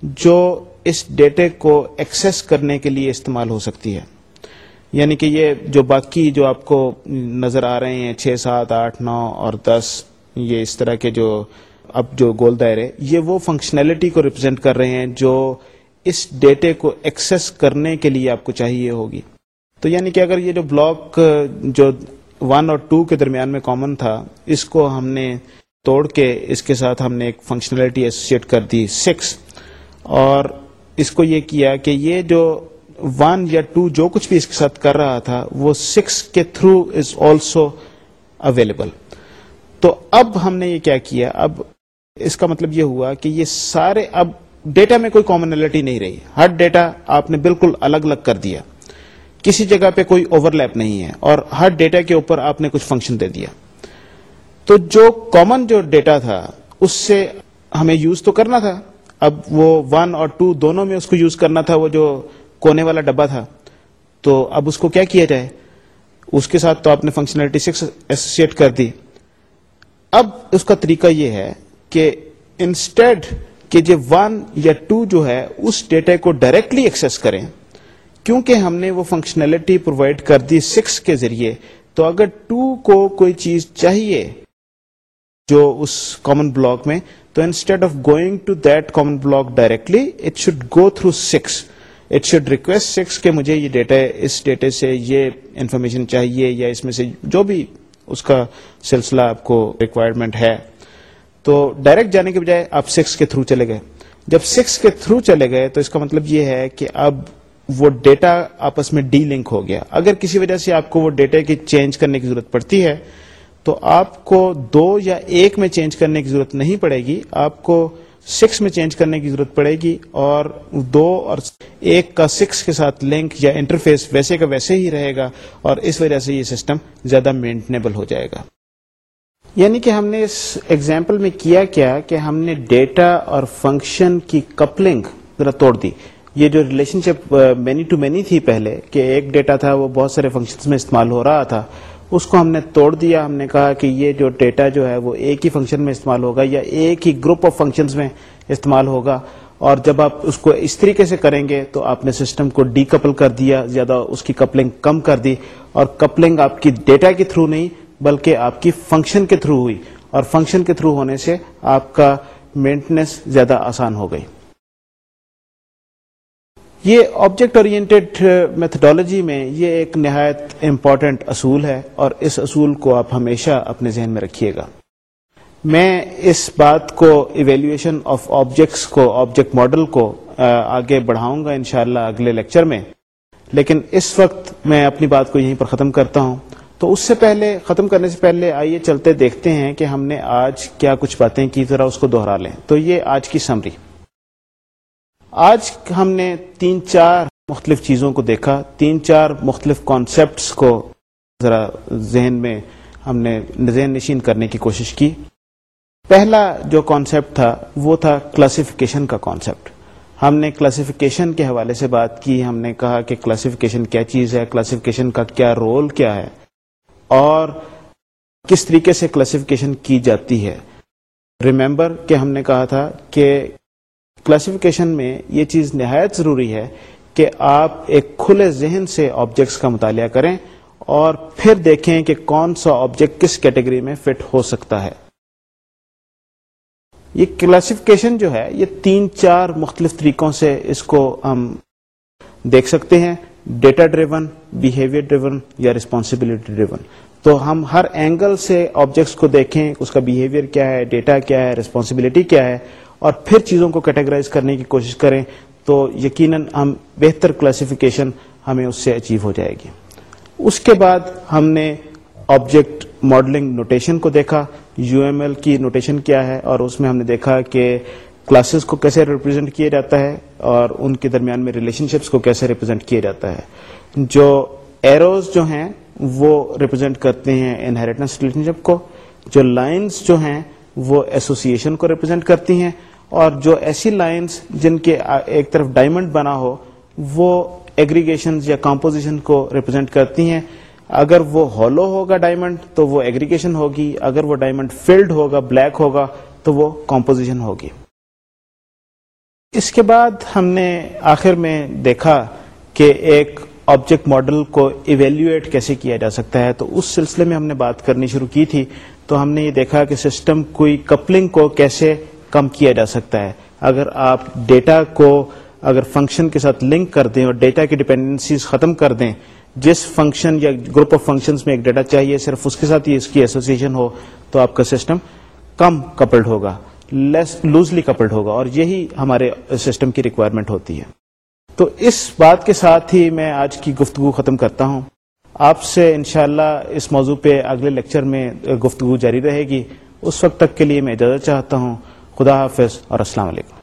جو اس ڈیٹے کو ایکسس کرنے کے لیے استعمال ہو سکتی ہے۔ یعنی کہ یہ جو باقی جو آپ کو نظر آ رہے ہیں، چھ، سات، آٹھ، نو اور دس، یہ اس طرح کے جو اب جو گول دائرے، یہ وہ فنکشنلٹی کو ریپرزینٹ کر رہے ہیں جو اس ڈیٹے کو ایکسس کرنے کے لیے آپ کو چاہیے ہوگی۔ تو یعنی کہ اگر یہ جو بلاک جو ون اور ٹو کے درمیان میں کامن تھا، اس کو ہم نے توڑ کے اس کے ساتھ ہم نے ایک فنکشنلٹی ایسوسیٹ کر دی سکس اور اس کو یہ کیا کہ یہ جو ون یا ٹو جو کچھ بھی اس کے ساتھ کر رہا تھا، وہ سکس کے تھرو از آلسو اویلیبل تو اب ہم نے یہ کیا کیا؟ اب اس کا مطلب یہ ہوا کہ یہ سارے اب ڈیٹا میں کوئی کامنلٹی نہیں رہی۔ ہر ڈیٹا آپ نے بالکل الگ الگ کر دیا۔ کسی جگہ پہ کوئی اوور لیپ نہیں ہے اور ہر ڈیٹا کے اوپر آپ نے کچھ فنکشن دے دیا۔ تو جو کامن جو ڈیٹا تھا، اس سے ہمیں یوز تو کرنا تھا۔ اب وہ ون اور ٹو دونوں میں اس کو یوز کرنا تھا، وہ جو کونے والا ڈبا تھا، تو اب اس کو کیا کیا جائے؟ اس کے ساتھ تو آپ نے فنکشنلٹی سکس ایسوسیٹ کر دی۔ اب اس کا طریقہ یہ ہے کہ انسٹیڈ کہ جو ون یا ٹو جو ہے، اس ڈیٹا کو ڈائریکٹلی ایکسس کریں۔ کیونکہ ہم نے وہ فنکشنلٹی پرووائڈ کر دی سکس کے ذریعے، تو اگر ٹو کو کوئی چیز چاہیے جو اس کامن بلاک میں، تو instead of going to that common block directly it should go through six it should request six کہ مجھے یہ ڈیٹا اس ڈیٹے سے یہ انفارمیشن چاہیے یا اس میں سے جو بھی اس کا سلسلہ آپ کو ریکوائرمنٹ ہے۔ تو ڈائریکٹ جانے کے بجائے آپ سکس کے تھرو چلے گئے۔ جب سکس کے تھرو چلے گئے تو اس کا مطلب یہ ہے کہ اب وہ ڈیٹا آپس میں ڈی لنک ہو گیا۔ اگر کسی وجہ سے آپ کو وہ ڈیٹا کی چینج کرنے کی ضرورت پڑتی ہے، تو آپ کو دو یا ایک میں چینج کرنے کی ضرورت نہیں پڑے گی۔ آپ کو سکس میں چینج کرنے کی ضرورت پڑے گی اور دو اور ایک کا سکس کے ساتھ لنک یا انٹرفیس ویسے کا ویسے ہی رہے گا اور اس وجہ سے یہ سسٹم زیادہ مینٹنیبل ہو جائے گا۔ یعنی کہ ہم نے اس ایگزامپل میں کیا کیا کہ ہم نے ڈیٹا اور فنکشن کی کپلنگ ذرا توڑ دی۔ یہ جو relationship many to many تھی پہلے کہ ایک ڈیٹا تھا وہ بہت سارے فنکشن میں استعمال ہو رہا تھا۔ اس کو ہم نے توڑ دیا، ہم نے کہا کہ یہ جو ڈیٹا جو ہے وہ ایک ہی فنکشن میں استعمال ہوگا یا ایک ہی گروپ آف فنکشنز میں استعمال ہوگا۔ اور جب آپ اس کو اس طریقے سے کریں گے تو آپ نے سسٹم کو ڈی کپل کر دیا، زیادہ اس کی کپلنگ کم کر دی۔ اور کپلنگ آپ کی ڈیٹا کے تھرو نہیں، بلکہ آپ کی فنکشن کے تھرو ہوئی۔ اور فنکشن کے تھرو ہونے سے آپ کا مینٹنس زیادہ آسان ہو گئی۔ یہ آبجیکٹ اورینٹیڈ میتھڈالوجی میں یہ ایک نہایت امپورٹنٹ اصول ہے اور اس اصول کو آپ ہمیشہ اپنے ذہن میں رکھیے گا۔ میں اس بات کو ایویلویشن آف آبجیکٹس کو آبجیکٹ ماڈل کو uh, آگے بڑھاؤں گا انشاءاللہ اگلے لیکچر میں۔ لیکن اس وقت میں اپنی بات کو یہیں پر ختم کرتا ہوں۔ تو اس سے پہلے، ختم کرنے سے پہلے آئیے چلتے دیکھتے ہیں کہ ہم نے آج کیا کچھ باتیں کی، ذرا اس کو دوہرا لیں۔ تو یہ آج کی سمری آج ہم نے تین چار مختلف چیزوں کو دیکھا، تین چار مختلف کانسیپٹس کو ذرا ذہن میں ہم نے ذہن نشین کرنے کی کوشش کی۔ پہلا جو کانسیپٹ تھا، وہ تھا کلاسیفیکیشن کا کانسیپٹ ہم نے کلاسیفیکیشن کے حوالے سے بات کی، ہم نے کہا کہ کلاسیفیکیشن کیا چیز ہے کلاسیفیکیشن کا کیا رول کیا ہے، اور کس طریقے سے کلاسیفیکیشن کی جاتی ہے۔ ریمبر کہ ہم نے کہا تھا کہ کلاسیفیکیشن میں یہ چیز نہایت ضروری ہے کہ آپ ایک کھلے ذہن سے آبجیکٹس کا مطالعہ کریں اور پھر دیکھیں کہ کون سا آبجیکٹ کس کیٹیگری میں فٹ ہو سکتا ہے۔ یہ کلاسیفکیشن جو ہے، یہ تین چار مختلف طریقوں سے اس کو ہم دیکھ سکتے ہیں۔ ڈیٹا ڈریون بہیویئر ڈریون یا ریسپانسبلٹی ڈریون تو ہم ہر اینگل سے آبجیکٹس کو دیکھیں، اس کا بہیویئر کیا ہے ڈیٹا کیا ہے ریسپانسبلٹی کیا ہے۔ اور پھر چیزوں کو کیٹیگرائز کرنے کی کوشش کریں تو یقیناً ہم بہتر کلاسیفیکیشن ہمیں اس سے اچیو ہو جائے گی۔ اس کے بعد ہم نے آبجیکٹ ماڈلنگ نوٹیشن کو دیکھا۔ یو ایم ایل کی نوٹیشن کیا ہے اور اس میں ہم نے دیکھا کہ کلاسز کو کیسے ریپرزینٹ کیا جاتا ہے اور ان کے درمیان میں ریلیشن شپس کو کیسے ریپرزینٹ کیا جاتا ہے۔ جو ایروز جو ہیں وہ ریپرزینٹ کرتے ہیں انہیریٹنس ریلیشن شپ کو۔ جو لائنز جو ہیں وہ ایسوسیشن کو ریپرزینٹ کرتی ہیں۔ اور جو ایسی لائنز جن کے ایک طرف ڈائمنڈ بنا ہو، وہ ایگریگیشن یا کمپوزیشن کو ریپرزینٹ کرتی ہیں۔ اگر وہ ہولو ہوگا ڈائمنڈ تو وہ ایگریگیشن ہوگی۔ اگر وہ ڈائمنڈ فلڈ ہوگا بلیک ہوگا، تو وہ کمپوزیشن ہوگی۔ اس کے بعد ہم نے آخر میں دیکھا کہ ایک آبجیکٹ ماڈل کو ایویلویٹ کیسے کیا جا سکتا ہے۔ تو اس سلسلے میں ہم نے بات کرنی شروع کی تھی۔ تو ہم نے یہ دیکھا کہ سسٹم کوئی کپلنگ کو کیسے کم کیا جا سکتا ہے۔ اگر آپ ڈیٹا کو اگر فنکشن کے ساتھ لنک کر دیں اور ڈیٹا کی ڈپینڈنسیز ختم کر دیں، جس فنکشن یا گروپ آف فنکشن میں ایک ڈیٹا چاہیے، صرف اس کے ساتھ ہی اس کی ایسوسیشن ہو، تو آپ کا سسٹم کم کپلڈ ہوگا، لیس لوزلی کپلڈ ہوگا، اور یہی ہمارے سسٹم کی ریکوائرمنٹ ہوتی ہے۔ تو اس بات کے ساتھ ہی میں آج کی گفتگو ختم کرتا ہوں۔ آپ سے انشاءاللہ اس موضوع پہ اگلے لیکچر میں گفتگو جاری رہے گی۔ اس وقت تک کے لیے میں اجازت چاہتا ہوں۔ خدا حافظ اور السلام علیکم۔